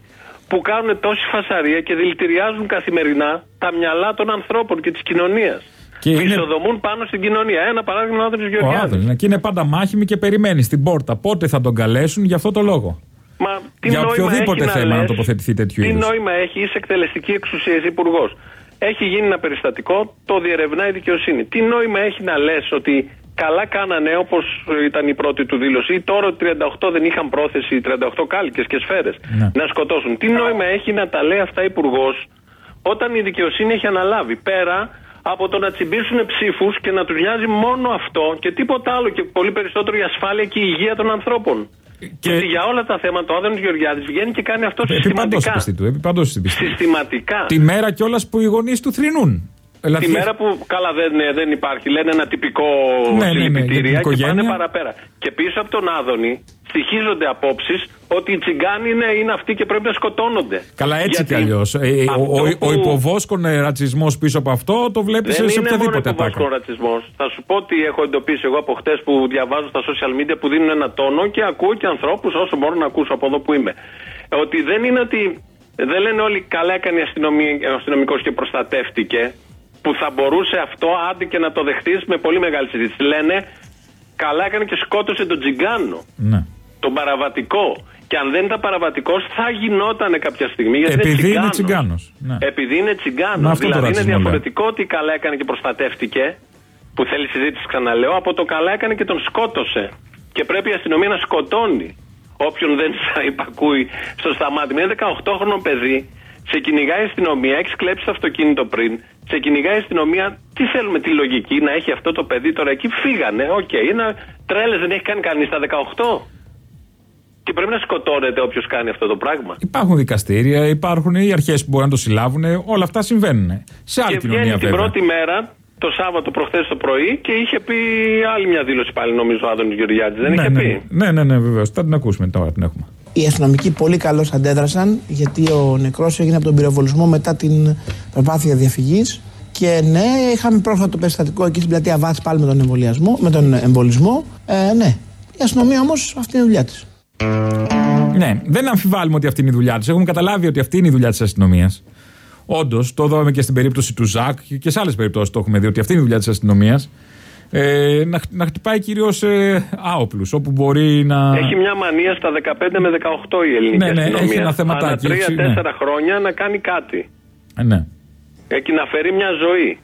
που κάνουν τόση φασαρία και δηλητηριάζουν καθημερινά τα μυαλά των ανθρώπων και της κοινωνίας. Και είναι- Ισοδομούν πάνω στην κοινωνία. Ένα παράδειγμα είναι ο Άδωνης Ο Γεωργιάδης. Άδωνη. ναι, Και είναι πάντα μάχημη και περιμένει στην πόρτα. Πότε θα τον καλέσουν για αυτό το λόγο. Μα τι Για νόημα οποιοδήποτε έχει θέμα να λες, τοποθετηθεί τέτοιου Τι είδους. νόημα έχει, είσαι εκτελεστική εξουσία, είσαι υπουργός. Έχει γίνει ένα περιστατικό, το διερευνάει η δικαιοσύνη. Τι νόημα έχει να λες ότι καλά κάνανε όπως ήταν η πρώτη του δήλωση ή τώρα ότι 38 δεν είχαν πρόθεση, 38 κάλικες και σφαίρες Ναι. να σκοτώσουν. Τι νόημα έχει να τα λέει αυτά υπουργός όταν η δικαιοσύνη έχει αναλάβει πέρα από το να τσιμπήσουν ψήφους και να τους νοιάζει μόνο αυτό και τίποτα άλλο και πολύ περισσότερο η ασφάλεια και η υγεία των ανθρώπων. Και- Γιατί για όλα τα θέματα ο Άδωνος Γεωργιάδης βγαίνει και κάνει αυτό Επί παντός συστηματικά. πιστή του. Επί παντός στην πιστή. Συστηματικά. Τη μέρα κιόλας που οι γονείς του θρυνούν. Δηλαδή, Τη μέρα που καλά δεν, δεν υπάρχει, λένε ένα τυπικό Ναι, ναι, ναι, για την συλληπιτήρια και οικογένεια. πάνε παραπέρα. Και πίσω από τον Άδωνη στοιχίζονται απόψεις ότι οι τσιγκάνοι είναι, είναι αυτοί και πρέπει να σκοτώνονται. Καλά, έτσι Γιατί κι αλλιώς. ο, αυτό ο, ο που- υποβόσκον ρατσισμός πίσω από αυτό το βλέπεις Δεν σε, σε είναι μόνο οποιαδήποτε υποβόσκον ατάκα. ρατσισμός. Θα σου πω ότι έχω εντοπίσει εγώ από χτες που διαβάζω στα social media που δίνουν ένα τόνο και ακούω και ανθρώπους όσο μπορώ να ακούσω από εδώ που είμαι. Ότι δεν είναι ότι. Δεν λένε όλοι καλά έκανε η αστυνομία- ο αστυνομικός και προστατεύτηκε. Που θα μπορούσε αυτό άντε και να το δεχτείς με πολύ μεγάλη συζήτηση. Λένε καλά έκανε και σκότωσε τον Τζιγκάνο. Ναι. Τον παραβατικό. Και αν δεν ήταν παραβατικός, θα γινόταν κάποια στιγμή. Γιατί Επειδή είναι τσιγκάνος. τσιγκάνο. Ναι. Επειδή είναι τσιγκάνο. Με αυτό το Δηλαδή είναι ρατσισμό λέω. διαφορετικό ότι καλά έκανε και προστατεύτηκε, που θέλει συζήτηση ξαναλέω, από το καλά έκανε και τον σκότωσε. Και πρέπει η αστυνομία να σκοτώνει όποιον δεν σας υπακούει στο σταμάτα. Με ένα 18χρονο παιδί σε κυνηγάει η αστυνομία, έχεις κλέψει το αυτοκίνητο πριν, σε κυνηγάει η αστυνομία. Τι θέλουμε, τη λογική να έχει αυτό το παιδί τώρα εκεί, φύγανε. Οκ, είναι τρέλες, δεν έχει κάνει κανείς στα 18. Και πρέπει να σκοτώνεται όποιος κάνει αυτό το πράγμα. Υπάρχουν δικαστήρια, υπάρχουν οι αρχές που μπορούν να το συλλάβουν. Όλα αυτά συμβαίνουν. Σε άλλη Και κοινωνία βγαίνει την βέβαια. πρώτη μέρα, το Σάββατο προχθές το πρωί, και είχε πει άλλη μια δήλωση πάλι, νομίζω, ο Άδωνης Γεωργιάδη. Δεν ναι, είχε ναι, πει. ναι, ναι, ναι, βεβαίως. Θα την ακούσουμε τώρα, την έχουμε. Οι αστυνομικοί πολύ καλώς αντέδρασαν γιατί ο νεκρός έγινε από τον πυροβολισμό μετά την προσπάθεια διαφυγής. Και ναι, είχαμε πρόσφατο το περιστατικό εκεί στην πλατεία Βάτς πάλι με τον, εμβολιασμό, με τον εμβολισμό. Ε, ναι. Η αστυνομία όμως αυτή είναι η δουλειά της. Ναι, δεν αμφιβάλλουμε ότι αυτή είναι η δουλειά της. Έχουμε καταλάβει ότι αυτή είναι η δουλειά της αστυνομίας. Όντως, το είδαμε και στην περίπτωση του Ζακ και σε άλλες περιπτώσεις το έχουμε δει ότι αυτή είναι η δουλειά της αστυνομίας. Ε, να, χ- να χτυπάει κυρίως ε, άοπλους, όπου μπορεί να. Έχει μια μανία στα 15 με 18 η ελληνική Ναι, ναι, αστυνομία. έχει ένα θεματάκι, Ανά έχει, 3-4 ναι. χρόνια να κάνει κάτι. Ε, ναι, Έχει να φέρει μια ζωή.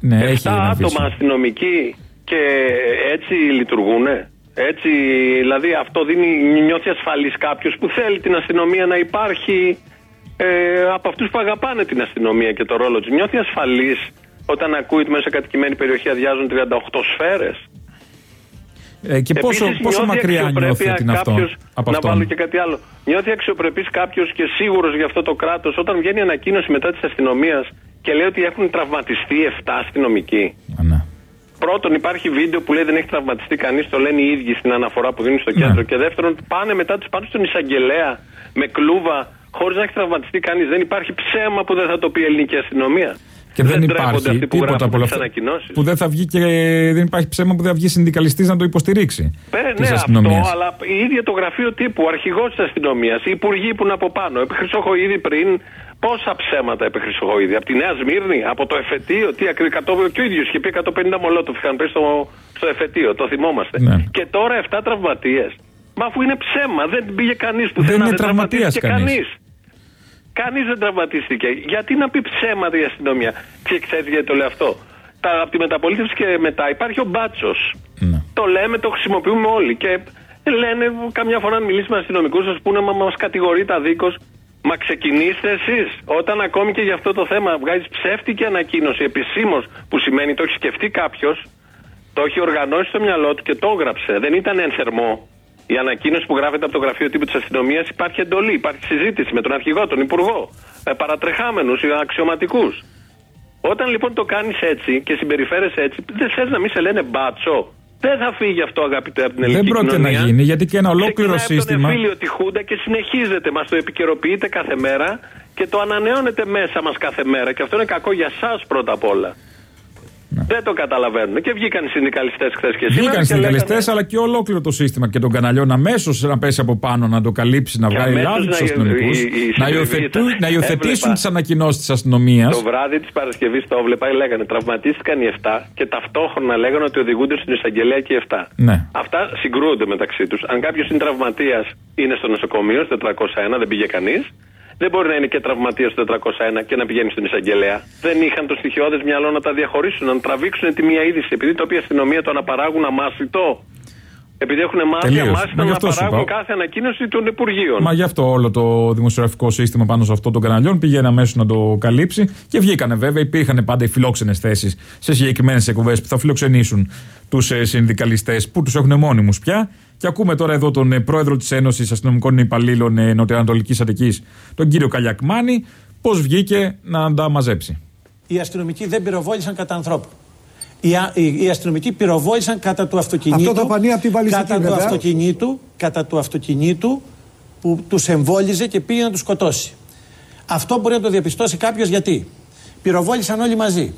ναι, 7 έχει ένα άτομα βίσμα. αστυνομικοί Και έτσι λειτουργούνε. Έτσι, δηλαδή αυτό δίνει, νιώθει ασφαλής κάποιος που θέλει την αστυνομία να υπάρχει ε, από αυτούς που αγαπάνε την αστυνομία και το ρόλο της. Νιώθει ασφαλής όταν ακούει ότι μέσα σε κατοικημένη περιοχή αδειάζουν 38 σφαίρες. Ε, και πόσο, Επίσης, πόσο νιώθει μακριά νιώθει αξιοπρέπεια ότι είναι αυτό, κάποιος- από να αυτόν; βάλω και κάτι άλλο. Νιώθει αξιοπρεπής κάποιος και σίγουρος για αυτό το κράτος όταν βγαίνει ανακοίνωση μετά της αστυνομίας και λέει ότι έχουν τραυματιστεί 7 αστυνομικοί. Α, ναι. Πρώτον, υπάρχει βίντεο που λέει δεν έχει τραυματιστεί κανείς, το λένε οι ίδιοι στην αναφορά που δίνουν στο κέντρο. Ναι. Και δεύτερον, πάνε μετά τους πάνε στον εισαγγελέα με κλούβα χωρίς να έχει τραυματιστεί κανείς. Δεν υπάρχει ψέμα που δεν θα το πει η ελληνική αστυνομία. Και δεν, τρέπονται υπάρχει αυτοί που τίποτα γράφουν από όλα τις αυτά. ανακοινώσεις. Που δεν θα βγει και δεν υπάρχει ψέμα που δεν θα βγει συνδικαλιστής να το υποστηρίξει. Ε, Της ναι, αστυνομίας. αυτό, αλλά η ίδια το γραφείο τύπου, ο αρχηγός της αστυνομίας, οι υπουργοί που είναι από πάνω, επί Χρυσοχοίδη πριν, πόσα ψέματα επί Χρυσοχοίδη. Από τη Νέα Σμύρνη, από το εφετείο, τι ακριβώ. Και ο ίδιος είχε πει 150 μολότοφ είχαν πέσει στο, στο εφετείο, το θυμόμαστε. Ναι. Και τώρα 7 τραυματίες. Μα αφού είναι ψέμα, δεν πήγε κανείς που Δεν είναι τραυματίας κανείς. κανείς. Κανείς δεν τραυματίστηκε. Γιατί να πει ψέματα η αστυνομία; Και ξέρετε γιατί το λέω αυτό; Τα, από τη μεταπολίτευση και μετά υπάρχει ο μπάτσος. Ναι. Το λέμε, το χρησιμοποιούμε όλοι. Και λένε καμιά φορά αν μιλήσει με αστυνομικούς, σα πούνε μα μας κατηγορείτε αδίκω. Μα ξεκινήστε εσείς. Όταν ακόμη και για αυτό το θέμα βγάζεις ψεύτικη ανακοίνωση επισήμως, που σημαίνει το έχει σκεφτεί κάποιος, το έχει οργανώσει στο μυαλό του και το έγραψε. Δεν ήταν εν θερμό. Η ανακοίνωση που γράφεται από το γραφείο τύπου της αστυνομίας υπάρχει εντολή, υπάρχει συζήτηση με τον αρχηγό, τον υπουργό, ε, παρατρεχάμενους, αξιωματικούς. Όταν λοιπόν το κάνεις έτσι και συμπεριφέρεσαι έτσι, δεν θες να μην σε λένε μπάτσο. Δεν θα φύγει αυτό, αγαπητέ, από την Δεν ελληνική πρόκειται να κοινωνία. γίνει γιατί και ένα ολόκληρο Ξεκινάει σύστημα. Από τον εμφύλιο τη Χούντα και συνεχίζεται. Μας το επικαιροποιείτε κάθε μέρα και το ανανεώνετε μέσα μας κάθε μέρα. Και αυτό είναι κακό για εσά πρώτα απ' όλα. Δεν το καταλαβαίνουν. Και βγήκαν οι συνδικαλιστές χθες και σήμερα. Βγήκαν και συνδικαλιστές, λέγανε- αλλά και ολόκληρο το σύστημα και των καναλιών αμέσως να πέσει από πάνω, να το καλύψει, να Και βγάλει αμέσως λάδι τους να- αστυνομικούς, η- η να, συντριβή υιοθετού- ήταν. να υιοθετήσουν Έβλεπα. τις ανακοινώσεις της αστυνομίας. Το βράδυ της Παρασκευής το έβλεπα, λέγανε τραυματίστηκαν οι 7 και ταυτόχρονα λέγανε ότι οδηγούνται στην εισαγγελέα και οι 7. Ναι. Αυτά συγκρούονται μεταξύ τους. Αν κάποιος είναι τραυματίας, είναι στο νοσοκομείο, στο 401, δεν πήγε κανείς. Δεν μπορεί να είναι και τραυματίας στο 401 και να πηγαίνει στην εισαγγελέα. Δεν είχαν το στοιχειώδες μυαλό να τα διαχωρίσουν, να τραβήξουν τη μία είδηση. Επειδή το οποίο η αστυνομία το αναπαράγουν αμάσιτο. Επειδή έχουν μάθει Τελείως. αμάσιτο Μα γι' να αυτό σου παράγουν είπα. κάθε ανακοίνωση των Υπουργείων. Μα γι' αυτό όλο το δημοσιογραφικό σύστημα πάνω σε αυτό των καναλιών πήγαινε αμέσω να το καλύψει και βγήκανε βέβαια. Υπήρχαν πάντα οι φιλόξενες θέσεις σε συγκεκριμένες εκπομπές που θα φιλοξενήσουν τους συνδικαλιστές που τους έχουν μόνιμους πια. Και ακούμε τώρα εδώ τον ε, πρόεδρο της Ένωσης Αστυνομικών Υπαλλήλων ε, Νοτιοανατολικής Αττικής, τον κύριο Καλιακμάνη, πώς βγήκε να τα μαζέψει. Οι αστυνομικοί δεν πυροβόλησαν κατά ανθρώπου. Οι, α- οι, οι αστυνομικοί πυροβόλησαν κατά του αυτοκινήτου. Αυτό το πανί από την βαλιστική, κατά του βέβαια. αυτοκινήτου, κατά του αυτοκινήτου που τους εμβόλιζε και πήγε να τους σκοτώσει. Αυτό μπορεί να το διαπιστώσει κάποιος γιατί. Πυροβόλησαν όλοι μαζί.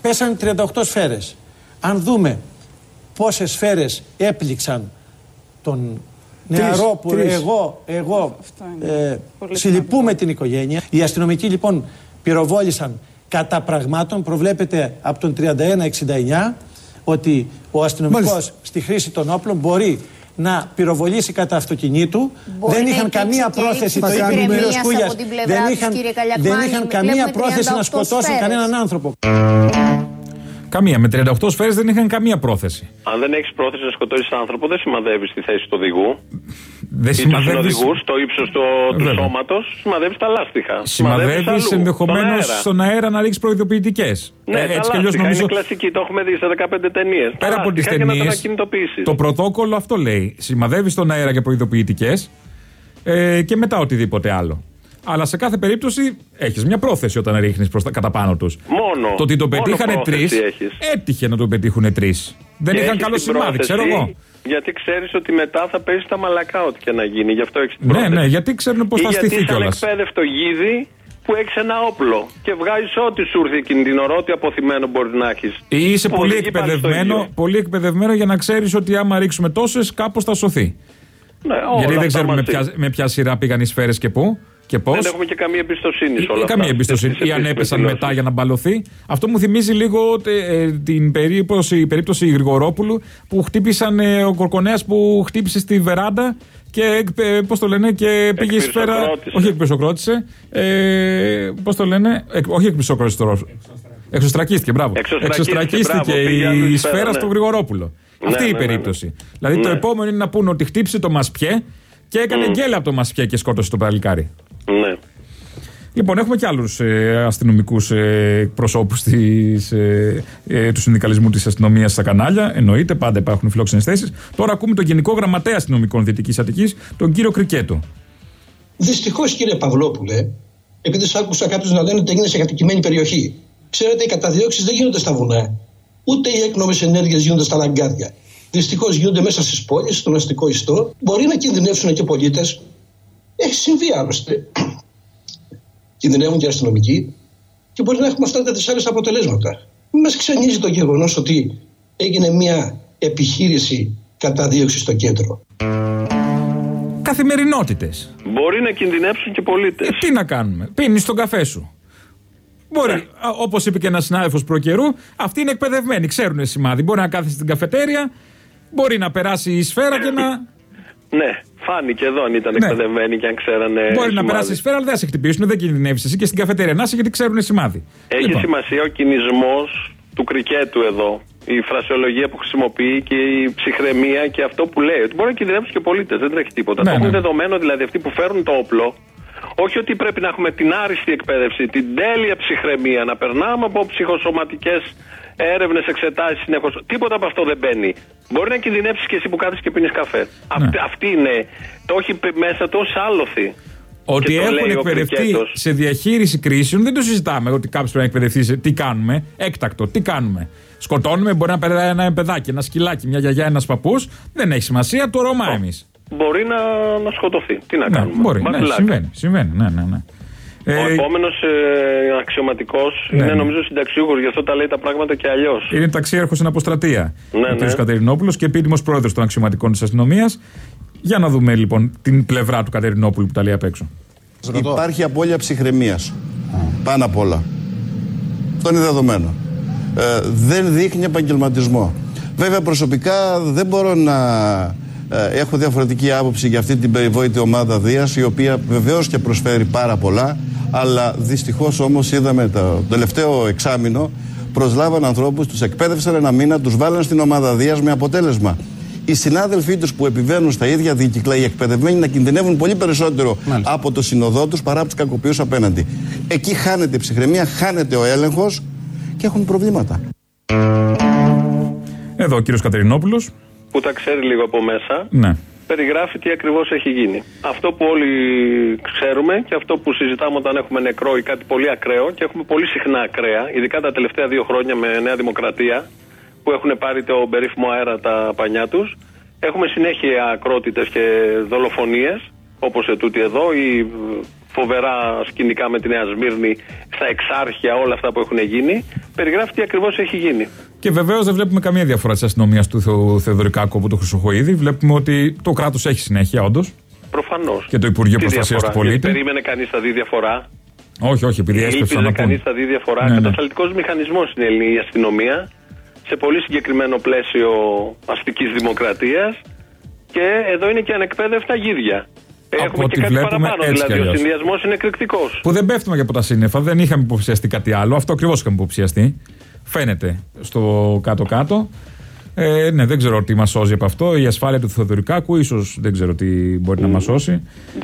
Πέσαν 38 σφαίρες. Αν δούμε πόσες σφαίρες έπληξαν τον Τρεις, νεαρό που τρεις. εγώ, εγώ ε, συλληπούμε την οικογένεια. Οι αστυνομικοί λοιπόν πυροβόλησαν κατά πραγμάτων. Προβλέπεται από τον 31-69 ότι ο αστυνομικός Μάλιστα. στη χρήση των όπλων μπορεί να πυροβολήσει κατά αυτοκινήτου. Μπορεί δεν να είχαν υπήρξε καμία και πρόθεση, το έλλειψη είπε ο κύριος ηρεμίας Κούγιας. από την πλευρά Δεν τους, είχαν, κύριε δεν Καλιακμάνη. είχαν Βλέπουμε καμία 38 πρόθεση να σκοτώσουν σφαίρες. κανέναν άνθρωπο. Καμία. Με 38 σφαίρες δεν είχαν καμία πρόθεση. Αν δεν έχεις πρόθεση να σκοτώσεις άνθρωπο, δεν σημαδεύεις τη θέση του οδηγού. Δεν ή τους σημαδεύει. συνοδηγού, το ύψος του, του Βέβαια. σώματος, σημαδεύεις τα λάστιχα. Σημαδεύεις αλλού, ενδεχομένως στον αέρα. στον αέρα να ρίξεις προειδοποιητικές. Ναι, έτσι τα κι αλλιώς λάστιχα νομίζω. είναι κλασική, το έχουμε δει σε 15 ταινίες. Πέρα από τις και να τα ταινίες, ανακινητοποιήσει. το πρωτόκολλο αυτό λέει. Σημαδεύεις στον αέρα για προειδοποιητικές ε, και μετά οτιδήποτε άλλο. Αλλά σε κάθε περίπτωση έχεις μια πρόθεση όταν ρίχνεις κατά πάνω τους. Μόνο. Το ότι το μόνο πετύχανε τρεις, πρόθεση έχεις. έτυχε να το πετύχουν τρεις. Δεν Και είχαν έχεις καλό την σημάδι, πρόθεση, ξέρω εγώ. Γιατί ξέρεις ότι μετά θα παίζεις τα μαλακά, ό,τι και να γίνει. Γι' αυτό έχεις την Ναι, πρόθεση. ναι, γιατί ξέρουν πώς Ή θα γιατί στηθεί είσαι κιόλας. ανεκπαίδευτο γίδι που έχεις ένα όπλο και βγάζεις ό,τι σου έρθει εκείνη την ώρα, ό,τι αποθυμένο μπορείς να έχεις. Ή είσαι πολύ εκπαιδευμένο, πολύ εκπαιδευμένο για να ξέρεις ότι άμα ρίξουμε τόσες, κάπως θα σωθεί. Ναι, όλα Γιατί δεν αυτά ξέρουμε με μαζί. ποια, με ποια σειρά πήγαν οι σφαίρες και πού και πώς; Δεν έχουμε και καμία εμπιστοσύνη σε όλα Ή αυτά. καμία εμπιστοσύνη. Στις Ή αν επίσημες έπεσαν δηλώσεις. μετά για να μπαλωθεί. Αυτό μου θυμίζει λίγο ε, την περίπτωση, περίπτωση Γρηγορόπουλου που χτύπησαν ε, ο Κορκονέας που χτύπησε στη βεράντα και ε, πώς το λένε και πήγε η σφαίρα. Εκπυρσοκρότησε. Όχι εκπυρσοκρότησε. Ε, Πώς το λένε. Εκ, όχι εκπυρσοκρότησε τώρα. Εξωστρακίστηκε, μπράβο. Εξωστρακίστηκε, μπράβο, πήγε άλλη η σφαίρα, σφαίρα ναι. στο Γρηγορόπουλο. Ναι, Αυτή ναι, η ναι, ναι. περίπτωση. Δηλαδή το Ναι. επόμενο είναι να πούνε ότι χτύπησε το Μασπιέ και έκανε γκέλα από το Μασπιέ και σκότωσε το παλικάρι. Ναι. Λοιπόν, έχουμε και άλλους ε, αστυνομικούς ε, προσώπου ε, ε, του συνδικαλισμού της αστυνομίας στα κανάλια. Εννοείται, πάντα υπάρχουν φιλόξενες θέσεις. Τώρα ακούμε τον Γενικό Γραμματέα Αστυνομικών Δυτικής Αττικής, τον κύριο Κρικέτο. Δυστυχώς, κύριε Παυλόπουλε, επειδή σ' άκουσα κάποιους να λένε ότι έγινε σε κατοικημένη περιοχή. Ξέρετε, οι καταδιώξεις δεν γίνονται στα βουνά. Ούτε οι έκνομες ενέργειες γίνονται στα λαγκάδια. Δυστυχώς γίνονται μέσα στις πόλεις, στον αστικό ιστό. Μπορεί να κινδυνεύσουν και πολίτες. Έχει συμβεί άλλωστε. Κινδυνεύουν και αστυνομικοί και μπορεί να έχουμε αυτά τα δυσάρεστα αποτελέσματα. Μην μα ξενίζει το γεγονός ότι έγινε μια επιχείρηση καταδίωξης στο κέντρο. Καθημερινότητες. Μπορεί να κινδυνεύσουν και πολίτες. Ε, τι να κάνουμε; Πίνεις τον καφέ σου. Μπορεί, όπως είπε και ένας συνάδελφος προκαιρού, αυτοί είναι εκπαιδευμένοι, ξέρουν σημάδι. Μπορεί να κάθεται στην καφετέρια, μπορεί να περάσει η σφαίρα και να. Ναι, φάνηκε εδώ αν ήταν Ναι. εκπαιδευμένοι και αν ξέρανε. Μπορεί να σημάδι. περάσει η σφαίρα, αλλά δεν θα σε χτυπήσουν, δεν κινδυνεύεις εσύ και στην καφετέρια να είσαι γιατί ξέρουν σημάδι. Έχει Λοιπόν, σημασία ο κινησμός του κρικέτου εδώ. Η φρασιολογία που χρησιμοποιεί και η ψυχραιμία και αυτό που λέει. Ότι μπορεί να κινδυνεύσουν και πολίτες. Δεν τρέχει τίποτα. Ναι, το έχουν ναι. δεδομένο δηλαδή αυτοί που φέρνουν το όπλο. Όχι ότι πρέπει να έχουμε την άριστη εκπαίδευση, την τέλεια ψυχραιμία, να περνάμε από ψυχοσωματικές έρευνες, εξετάσεις συνεχώς. Τίποτα από αυτό δεν μπαίνει. Μπορεί να κινδυνεύσει και εσύ που κάθεσαι και πίνεις καφέ. Αυτή, αυτή είναι. Το έχει π- μέσα το ως άλοθη. Ότι Και το έχουν λέει ο εκπαιδευτεί Κρικέτος. σε διαχείριση κρίσεων δεν το συζητάμε. Ότι κάποιος πρέπει να εκπαιδευτεί σε τι κάνουμε. Έκτακτο, τι κάνουμε. Σκοτώνουμε, μπορεί να περνάει ένα παιδάκι, ένα σκυλάκι, μια γιαγιά, ένας παππούς. Δεν έχει σημασία, το ρώμα εμείς. Μπορεί να, να σκοτωθεί. Τι να Ναι, κάνουμε. μπορεί, Bad ναι, luck. συμβαίνει, συμβαίνει, ναι, ναι, ναι. Ο Ε, επόμενος ε, αξιωματικός Ναι, είναι ναι. νομίζω συνταξιούχος, γι' αυτό τα λέει τα πράγματα και αλλιώς. είναι ταξίαρχος στην αποστρατεία. Ναι, ο κ. ναι. Κατερινόπουλος και επίτιμο πρόεδρος των αξιωματικών της αστυνομίας. Για να δούμε λοιπόν την πλευρά του Κατερινόπουλου που τα λέει απ' έξω. Υπάρχει απώλεια ψυχραιμίας. Πάνω απ' όλα. Αυτό είναι δεδομένο. Ε, δεν δείχνει επαγγελματισμό. Βέβαια, προσωπικά δεν μπορώ να ε, έχω διαφορετική άποψη για αυτή την περιβόητη ομάδα Δίας, η οποία βεβαίως και προσφέρει πάρα πολλά, αλλά δυστυχώς όμως είδαμε το τελευταίο εξάμεινο προσλάβαν ανθρώπους, τους εκπαίδευσαν ένα μήνα, τους βάλαν στην ομάδα Δίας με αποτέλεσμα οι συνάδελφοί τους που επιβαίνουν στα ίδια δίκυκλα, οι εκπαιδευμένοι να κινδυνεύουν πολύ περισσότερο από το συνοδό τους παρά από τους κακοποιούς απέναντι. Εκεί χάνεται η ψυχραιμία, χάνεται ο έλεγχος και έχουν προβλήματα. Εδώ ο κ. Κατερινόπουλος. Που τα ξέρει λίγο από μέσα, Ναι. περιγράφει τι ακριβώς έχει γίνει. Αυτό που όλοι ξέρουμε και αυτό που συζητάμε όταν έχουμε νεκρό ή κάτι πολύ ακραίο και έχουμε πολύ συχνά ακραία, ειδικά τα τελευταία δύο χρόνια με Νέα Δημοκρατία, που έχουν πάρει το περίφημο αέρα τα πανιά τους. Έχουμε συνέχεια ακρότητες και δολοφονίες, όπως ετούτη εδώ, ή ε, φοβερά σκηνικά με τη Νέα Σμύρνη, στα εξάρχεια, όλα αυτά που έχουν γίνει. Περιγράφει τι ακριβώς έχει γίνει. Και βεβαίως δεν βλέπουμε καμία διαφορά της αστυνομίας του Θεο- Θεοδωρικάκου από του Χρυσοχοίδη. Βλέπουμε ότι το κράτος έχει συνέχεια, όντως. Προφανώς. Και το Υπουργείο Προστασίας του Πολίτη. Περίμενε κανείς θα δει διαφορά; Όχι, όχι, επειδή έσπευσαν Ήλπιζε να κανείς πούν. θα δει διαφορά; Ναι, ναι. Κατασταλτικός μηχανισμός είναι η ελληνική αστυνομία σε πολύ συγκεκριμένο πλαίσιο αστικής δημοκρατίας. Και εδώ είναι και ανεκπαίδευτα γίδια. Από Έχουμε ό,τι και κάτι βλέπουμε, παραπάνω. έτσι κι Δηλαδή, ο αλλιώς. συνδυασμός είναι εκρηκτικός. Που δεν πέφτουμε και από τα σύννεφα, δεν είχαμε υποψιαστεί κάτι άλλο. Αυτό ακριβώς είχαμε υποψιαστεί. Φαίνεται στο κάτω-κάτω. Ε, ναι, δεν ξέρω τι μας σώζει από αυτό. Η ασφάλεια του Θεοδωρικάκου, ίσως δεν ξέρω τι μπορεί να μας σώσει.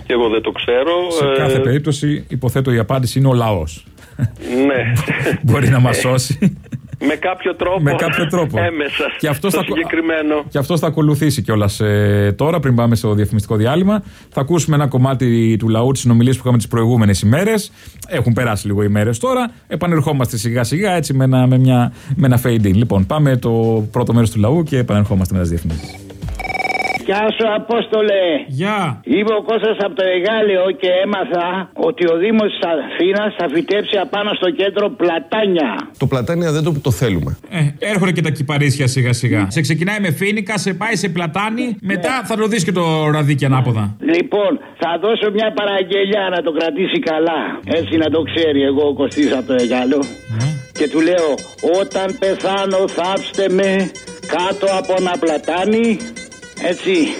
Και εγώ δεν το ξέρω. Σε Ε, κάθε περίπτωση, υποθέτω η απάντηση είναι ο λαός. Ναι. μπορεί να μας σώσει. Με κάποιο τρόπο. Με κάποιο τρόπο. Έμεσα. Και αυτό στο θα- συγκεκριμένο. Και αυτό θα ακολουθήσει κιόλας ε, τώρα, πριν πάμε στο διαφημιστικό διάλειμμα. Θα ακούσουμε ένα κομμάτι του λαού, τις συνομιλίες που είχαμε τις προηγούμενες ημέρες. Έχουν περάσει λίγο ημέρε τώρα. Επανερχόμαστε σιγά σιγά έτσι με ένα, με μια, με ένα fade in. Λοιπόν, πάμε το πρώτο μέρος του λαού και επανερχόμαστε με τις διαφημίσεις. Γεια σου Απόστολε. Γεια. Είμαι ο Κώστας από το Εγάλεο και έμαθα ότι ο Δήμος της Αθήνας θα φυτέψει απάνω στο κέντρο πλατάνια. Το πλατάνια δεν το, το θέλουμε. Ε, έρχονται και τα κυπαρίσια σιγά σιγά. Σε ξεκινάει με φίνικα, σε πάει σε πλατάνι, μετά θα το δεις και το ραδίκι ανάποδα. Λοιπόν, θα δώσω μια παραγγελιά να το κρατήσει καλά. Έτσι να το ξέρει εγώ ο Κωστής από το Εγάλεο. Και του λέω, όταν πεθάνω θάψτε με κάτω από ένα πλατάνι. Έτσι.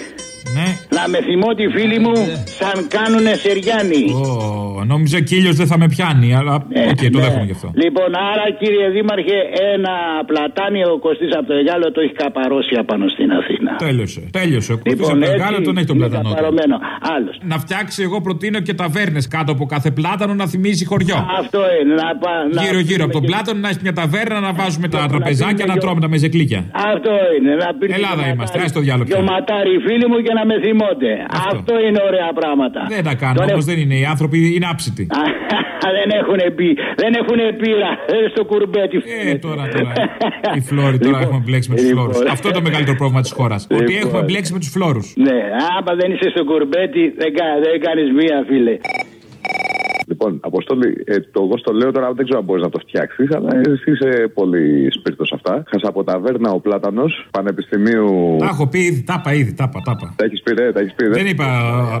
Ναι. Να με θυμώ τη φίλη μου σαν κάνουνε Σεριάννη. Ω, νόμιζα κύλιο δεν θα με πιάνει, αλλά οκ, το ναι. δέχομαι γι' αυτό. Λοιπόν, άρα κύριε Δήμαρχε, ένα πλατάνιο ο Κωστής από το Εγάλο το έχει καπαρώσει απάνω στην Αθήνα. Τέλειωσε. Τέλειωσε. Ο Κωστής Λοιπόν, από το έτσι, Εγάλο τον έχει τον είναι πλατανό. του. καπαρωμένο. Άλλος. Να φτιάξει, εγώ προτείνω και ταβέρνες κάτω από κάθε πλάτανο να θυμίζει χωριό. Αυτό είναι. Να, πα, να Γύρω-γύρω από τον και- πλάτανο να έχει μια ταβέρνα να βάζουμε τα να τραπεζάκια πίνουμε να δυο- τρώμε τα μεζεκλίκια. Αυτό είναι. Να πίνει Ελλάδα δυο είμαστε, ματάρι- άσε το διάλογο Δυο πια. ματάρι φίλοι μου και να με θυμώνται. Αυτό, είναι ωραία πράγματα. Δεν τα κάνουν Τον όμω, έχω- δεν είναι. Οι άνθρωποι είναι άψητοι. δεν έχουν πει. Δεν έχουν πείρα. Δεν είναι στο κουρμπέτι. Ε, τώρα, τώρα. Οι φλόροι τώρα έχουμε μπλέξει με τους λοιπόν. φλόρους. Αυτό είναι το μεγαλύτερο πρόβλημα της χώρας. Ότι Λοιπόν. έχουμε μπλέξει με τους φλόρους. Ναι, άμα δεν είσαι στο κουρμπέτι, δεν, κα- δεν κάνεις μία, φίλε. Λοιπόν, Αποστόλη, ε, το εγώ στο λέω τώρα δεν ξέρω αν μπορεί να το φτιάξει, αλλά εσύ είσαι πολύ σπίρτο σε αυτά. Χασαποταβέρνα ο Πλάτανο, Πανεπιστημίου. Τα έχω πει ήδη, τα είπα ήδη, τα είπα. Τα είπα. Τα έχει πει, ρε, τα έχει πει. ρε. Δεν είπα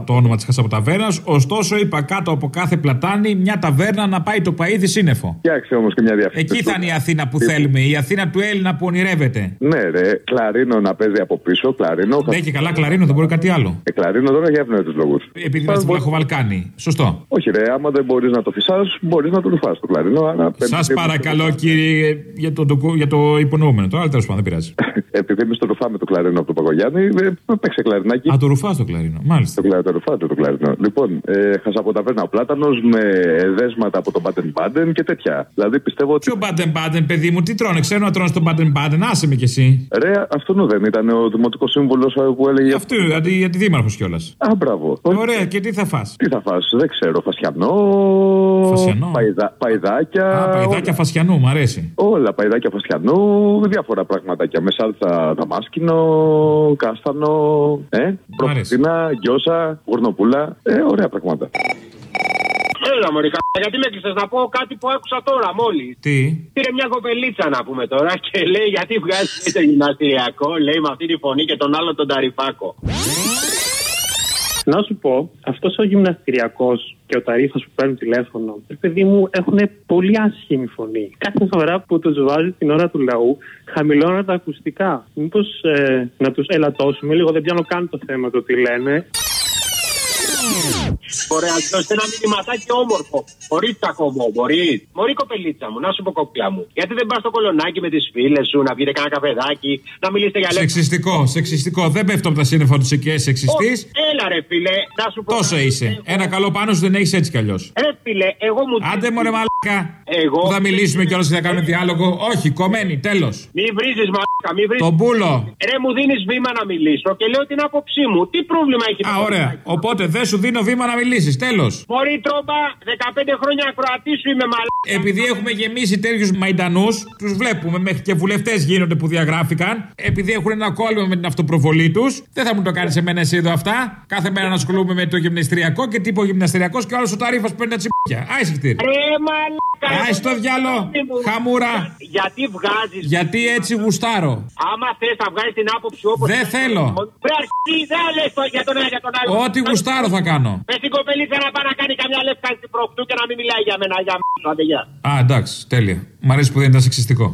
το όνομα τη Χασαποταβέρνα, ωστόσο είπα κάτω από κάθε πλατάνη μια ταβέρνα να πάει το παίδι σύννεφο. Φτιάξε όμω και μια διαφήμιση. Εκεί θα είναι η Αθήνα που θέλουμε, η Αθήνα του Έλληνα που ονειρεύεται. Ναι, ρε, κλαρίνο να παίζει από πίσω, κλαρίνο. Ναι, και καλά κλαρίνο, δεν μπορεί κάτι άλλο. Ε, κλαρίνο τώρα για εύνοιου λόγου. Επειδή είμαστε Βλαχοβαλκάνοι. Σωστό. Όχι, ρε, άμα δεν μπορείς να το φυσάς, μπορείς να το ρουφά το κλαρίνο. αλλά Σας επειδή- παρακαλώ, κύριε, για το, το, για το υπονοούμενο. Τώρα, τέλος πάντων, δεν πειράζει. Επειδή εμείς το ρουφάμε το κλαρίνο από τον Παγκογιάννη, ε, παίξε κλαρινάκι. Α, το ρουφάς το κλαρίνο, μάλιστα. Το κλαρίνο, το ρουφάτε το κλαρίνο. Λοιπόν, ε, χασαποταβέρνα ο Πλάτανος με δέσματα από τον Μπάντεν Μπάντεν και τέτοια. Δηλαδή πιστεύω ότι. Ποιο μπάντεν μπάντεν, παιδί μου, τι τρώνε, ξέρω να τρώνε τον μπάντεν μπάντεν, άσε με κι εσύ. Ρε, αυτό δεν ήταν ο δημοτικός σύμβουλος που έλεγε. Αυτό, αντι, αντιδήμαρχο κιόλας. Α, μπράβο. Ωραία, και τι θα φας; Τι θα φας, δεν ξέρω. Φασιανό. Φασιανό. Παϊδα, παϊδάκια. Α, παϊδάκια φασιανού, μου αρέσει. Όλα, παϊδάκια φασιανού, διάφορα πραγματάκια. Με σάλτσα δαμάσκινο, κάστανο, ε, προφητίνα, γκιόσα, γουρνοπούλα. Ε, ωραία πράγματα. Έλα, Μωρή, κα- γιατί με έκλεισες να πω κάτι που άκουσα τώρα μόλις. Τι; Πήρε μια κοπελίτσα να πούμε τώρα και λέει γιατί βγάζει το γυμναστηριακό, λέει με αυτή τη φωνή και τον άλλο τον ταρυφάκο. Να σου πω, αυτός ο γυμναστηριακός και ο ταρήφα που παίρνουν τηλέφωνο, ρε παιδί μου, έχουν πολύ άσχημη φωνή. Κάθε φορά που τους βάζει την ώρα του λαού, χαμηλώνουν τα ακουστικά. Μήπως να τους ελαττώσουμε λίγο, δεν πιάνω καν το θέμα το τι λένε. Ωραία, δώστε ένα μηνυματάκι όμορφο. Χωρίς τσακωμό, μπορείς. Μωρή κοπελίτσα μου, να σου πω κοπιά μου. Γιατί δεν πας στο κολονάκι με τις φίλες σου, να πείτε κανένα καφεδάκι, να μιλήσετε για λεφτά. Σεξιστικό, σεξιστικό. Δεν πέφτω από τα σύννεφα του εκεί, σεξιστής. Έλα ρε φίλε, να σου πω. Τόσο είσαι. Ένα καλό πάνω σου δεν έχεις έτσι κι αλλιώς. Ρε φίλε, εγώ μου. Άντε μωρέ μαλάκα. Εγώ. Που θα μιλήσουμε κιόλας και θα κάνουμε διάλογο. Όχι, κομμένη, τέλος. Μη βρίζεις μαλάκα, μη βρίζεις. Τον πούλο. Ρε μου δίνεις βήμα να μιλήσω και λέω την άποψή μου. Τι πρόβλημα έχει Α, ωραία. Οπότε δεν σου δίνω βήμα να μιλήσει. Τέλος. Μπορεί τρόμπα, 15 χρόνια ακροατή σου είμαι μαλάκα. Επειδή έχουμε γεμίσει τέτοιους μαϊντανούς, τους βλέπουμε μέχρι και βουλευτές γίνονται που διαγράφηκαν. Επειδή έχουν ένα κόλλημα με την αυτοπροβολή τους, δεν θα μου το κάνεις σε μένα εσύ εδώ αυτά. Κάθε μέρα να ασχολούμαι με το γυμναστηριακό και τύπο γυμναστηριακό και όλο ο ταρήφα που παίρνει τα τσιμπάκια. Άισε χτύρι. Ρε μαλάκα. Άισε το διάλο. Χαμούρα. Γιατί βγάζει. Γιατί έτσι γουστάρω. Άμα θες να βγάλεις την άποψη όπως. Δεν θέλω. Ρε αρχή, δεν λες το για τον ένα για τον άλλο. Ό,τι γουστάρω θα κάνω. Με την κοπελίτσα να πάει να κάνει καμιά λεύκα στην προχτού και να μην μιλάει για μένα, για μένα. Άντε, γεια. Α, εντάξει, τέλεια. Μ' αρέσει που δεν ήταν σεξιστικό.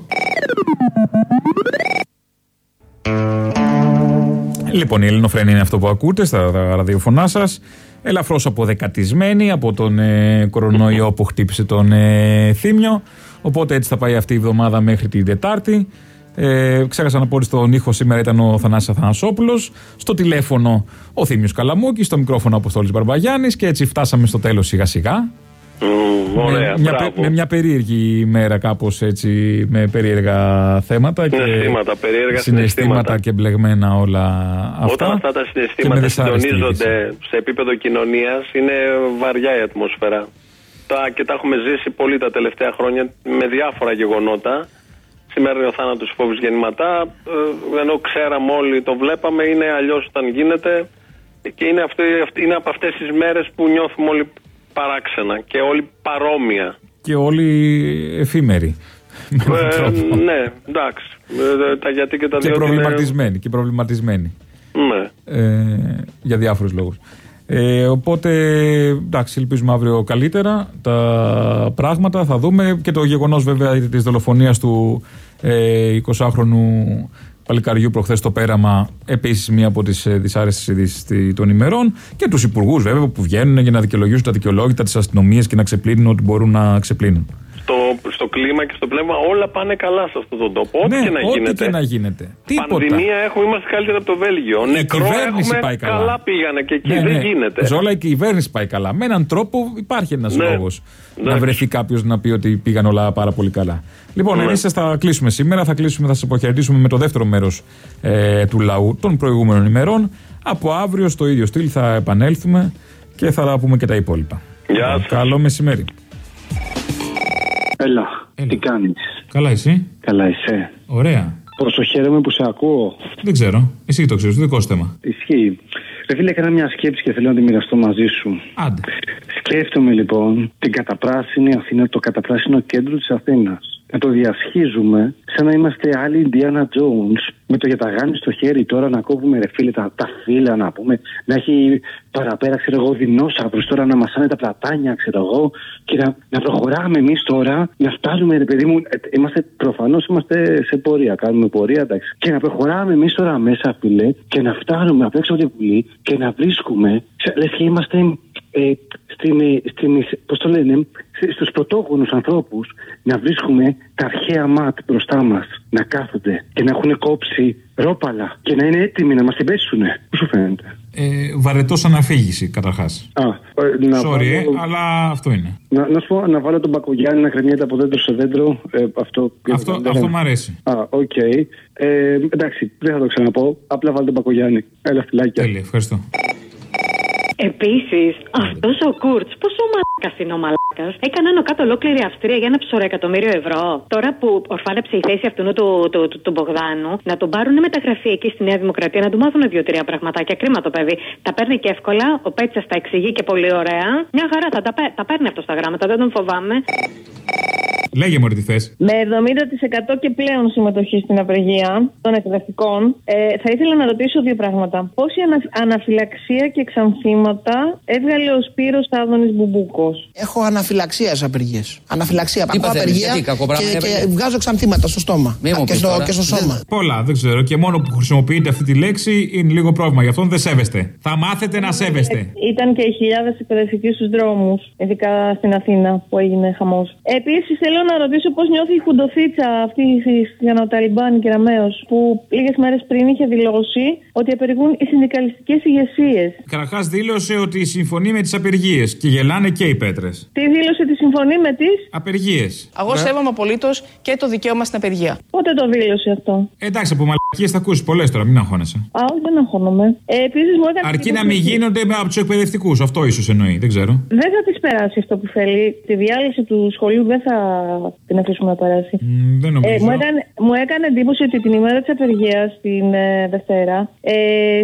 Λοιπόν, η Ελληνοφρένη είναι αυτό που ακούτε στα ραδιοφωνά σας. Ελαφρώς αποδεκατισμένη από τον ε, κορονοϊό που χτύπησε τον ε, Θήμιο. Οπότε έτσι θα πάει αυτή η εβδομάδα μέχρι την Τετάρτη. Ε, ξέχασα να πω ότι στον ήχο σήμερα ήταν ο Θανάσης Αθανασόπουλος Στο τηλέφωνο ο Θήμιος Καλαμούκης, στο μικρόφωνο ο Αποστόλης Μπαρμπαγιάννης και έτσι φτάσαμε στο τέλος σιγά σιγά. ωραία, με, μια, μπράβο. πε- με μια περίεργη ημέρα κάπως έτσι, με περίεργα θέματα και Συναισθήματα, περίεργα συναισθήματα συναισθήματα. και μπλεγμένα όλα αυτά. Όταν αυτά τα και με συναισθήματα δυσάρεστη συντονίζονται σε επίπεδο κοινωνίας, είναι βαριά η ατμόσφαιρα. Τα, και τα έχουμε ζήσει πολύ τα τελευταία χρόνια με διάφορα γεγονότα. Σήμερα είναι ο θάνατος φόβου γεννηματά. ε, Ενώ ξέραμε όλοι, το βλέπαμε, είναι αλλιώς όταν γίνεται. Και είναι, αυτή, αυτή- είναι από αυτές τις μέρες που νιώθουμε όλοι παράξενα και όλοι παρόμοια. Και όλοι εφήμεροι. Με έναν Ε, τρόπο. ναι, εντάξει. Ε, τα γιατί και τα και δύο. είναι- προβληματισμένοι. Και προβληματισμένοι. Ναι. ε, για διάφορους λόγους. Ε, οπότε, εντάξει, ελπίζουμε αύριο καλύτερα τα πράγματα. Θα δούμε και το γεγονός βέβαια της δολοφονίας του ε, 20χρονου Παλικαριού προχθές στο πέραμα, επίσης μία από τις δυσάρεστες ειδήσεις των ημερών. Και τους υπουργούς βέβαια που βγαίνουν για να δικαιολογήσουν τα δικαιολόγητα τη αστυνομία και να ξεπλύνουν ό,τι μπορούν να ξεπλύνουν. Στο, στο κλίμα και στο πνεύμα όλα πάνε καλά σε αυτόν τον τόπο. Ό,τι Ναι, και να ό,τι γίνεται. και να γίνεται. Τίποτα. Πανδημία έχουμε, είμαστε καλύτερα από το Βέλγιο. Η Νεκρό κυβέρνηση έχουμε, πάει καλά. πήγανε και εκεί. Ναι, δεν ναι. γίνεται. Ζόλα η κυβέρνηση πάει καλά. Με έναν τρόπο υπάρχει ένας Ναι. λόγος να βρεθεί κάποιος να πει ότι πήγαν όλα πάρα πολύ καλά. Λοιπόν, Ναι. εμείς θα κλείσουμε σήμερα. Θα κλείσουμε, θα σας αποχαιρετήσουμε με το δεύτερο μέρος ε, του λαού των προηγούμενων ημερών. Από αύριο στο ίδιο στυλ θα επανέλθουμε και θα πούμε και τα υπόλοιπα. Γεια σας. Καλό μεσημέρι. Έλα, τι κάνεις; Καλά, εσύ. Καλά είσαι. Ωραία. Πόσο χαίρομαι που σε ακούω. Δεν ξέρω. Εσύ το ξέρεις, το δικό σου θέμα. Ισχύει. Ρε φίλε, έκανα μια σκέψη και θέλω να τη μοιραστώ μαζί σου. Άντε. Σκέφτομαι λοιπόν την καταπράσινη Αθήνα, το καταπράσινο κέντρο της Αθήνας. Να το διασχίζουμε σαν να είμαστε άλλοι Indiana Jones με το γιαταγάνι στο χέρι τώρα να κόβουμε ρε φίλε τα, τα φύλλα να πούμε. Να έχει παραπέρα ξέρω εγώ δεινόσαυρους τώρα να μασάνε τα πλατάνια ξέρω εγώ και να, να προχωράμε εμείς τώρα να φτάνουμε ρε παιδί μου. ε, Είμαστε προφανώς είμαστε σε πορεία. Κάνουμε πορεία εντάξει. Και να προχωράμε εμείς τώρα μέσα φίλε και να φτάνουμε απ' έξω από τη Βουλή και να βρίσκουμε. Λες και είμαστε ε, στην, ε, στην, πώς το λένε, σ- στους πρωτόγονους ανθρώπους να βρίσκουμε τα αρχαία ματ μπροστά μας να κάθονται και να έχουν κόψει ρόπαλα και να είναι έτοιμοι να μας την πέσουνε. Πώς σου φαίνεται; Ε, Βαρετός αναφύγηση, καταρχάς. Α, ε, να Sorry, ε, βάλω- αλλά αυτό είναι. Να, να σου πω, να βάλω τον Μπακογιάννη να κρεμιέται από δέντρο σε δέντρο. Ε, αυτό Αυτό, αυτό μ' αρέσει. Α, οκ. Ε, εντάξει, δεν θα το ξαναπώ. Απλά βάλω τον Μπακογιάννη. Έλα, φιλάκια. Τέλεια, ευχαριστώ. Επίσης, αυτός ο Κούρτς, πόσο μαλάκας είναι ο μαλάκας, έκανε άνω κάτω ολόκληρη Αυστρία για ένα ψωροεκατομμύριο ευρώ. Τώρα που ορφάνεψε η θέση αυτού του, του, του, του Μπογδάνου, να τον πάρουν μεταγραφή εκεί στη Νέα Δημοκρατία, να του μάθουν δύο-τρία πραγματάκια. Κρίμα το παιδί. Τα παίρνει και εύκολα, ο Πέτσας τα εξηγεί και πολύ ωραία. Μια χαρά θα τα, πέ- τα παίρνει αυτό στα γράμματα, δεν τον φοβάμαι. Λέγε μου τι θες. Με 70% και πλέον συμμετοχή στην απεργία των εκπαιδευτικών, ε, θα ήθελα να ρωτήσω δύο πράγματα. Πόση ανα, αναφυλαξία και εξανθήματα έβγαλε ο Σπύρος Άδωνης Μπουμπούκος; Έχω αναφυλαξία σε απεργίες. Αναφυλαξία. Τι Ακούω παθαίνεις, απεργία γιατί, κακό πράγμα και, είναι και απεργία. βγάζω ξανθήματα στο στόμα. Μη μου και, πεις στο, τώρα. και στο σώμα. Πολλά, δεν ξέρω. Και μόνο που χρησιμοποιείτε αυτή τη λέξη είναι λίγο πρόβλημα. Γι' αυτό δεν σέβεστε. Θα μάθετε να σέβεστε. Ήταν και οι χιλιάδες εκπαιδευτικοί στους δρόμους, ειδικά στην Αθήνα που έγινε χαμός. Επίσης, θέλω να ρωτήσω πώς νιώθει η Χουντοφίτσα αυτή για να Ταλιμπάν Κεραμαίο, που λίγες μέρες πριν είχε δηλώσει ότι απεργούν οι συνδικαλιστικές ηγεσίες. Καταρχάς δήλωσε ότι συμφωνεί με τις απεργίες και γελάνε και οι πέτρες. Τι δήλωσε ότι συμφωνεί με τις; Απεργίες. Εγώ σέβομαι απολύτως και το δικαίωμα στην απεργία. Πότε το δήλωσε αυτό; Εντάξει, από μαλακίες θα ακούσεις πολλές τώρα, μην αγχώνεσαι. Α, όχι, δεν αγχώνομαι. Ε, Επίσης, μου έκανε. Αρκεί να εντύπωση- μην γίνονται με- από τους εκπαιδευτικούς. Αυτό ίσως εννοεί, δεν ξέρω. Δεν θα τη περάσει αυτό που θέλει. Τη διάλυση του σχολείου δεν θα την αφήσουμε να περάσει. Μ, Δεν νομίζω. Ε, μου, έκανε, μου έκανε εντύπωση ότι την ημέρα της απεργίας, την ε, Δευτέρα, ε,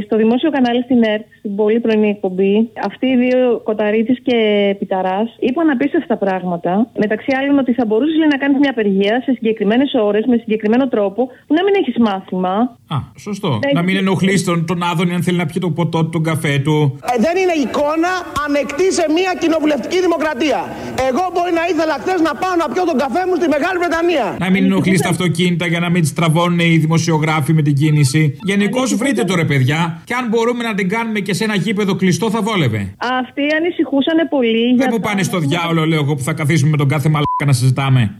στο δημόσιο κανάλι στην ΕΡΤ, στην πολύ πρωινή εκπομπή, αυτοί οι δύο, Κοταρίτης και Πιταράς, είπαν απίστευτα πράγματα. Μεταξύ άλλων ότι θα μπορούσες λέει, να κάνεις μια απεργία σε συγκεκριμένες ώρες, με συγκεκριμένο τρόπο, που να μην έχεις μάθημα. Α, σωστό. Ναι, να μην ενοχλείς τον, τον Άδωνη αν θέλει να πιει το ποτό του, τον καφέ του. Ε, δεν είναι εικόνα ανεκτή σε μια κοινοβουλευτική δημοκρατία. Εγώ μπορεί να ήθελα χθες να πάω να πιω τον καφέ μου στη Μεγάλη Βρετανία. Να μην ενοχλεί τα αυτοκίνητα για να μην τι τραβώνουν οι δημοσιογράφοι με την κίνηση. Γενικώ βρείτε το ρε παιδιά. Και αν μπορούμε να την κάνουμε και σε ένα γήπεδο κλειστό θα βόλευε. Αυτοί ανησυχούσαν πολύ για. Δεν μου πάνε στο διάολο, λέω εγώ, που θα καθίσουμε με τον κάθε μαλάκα να συζητάμε.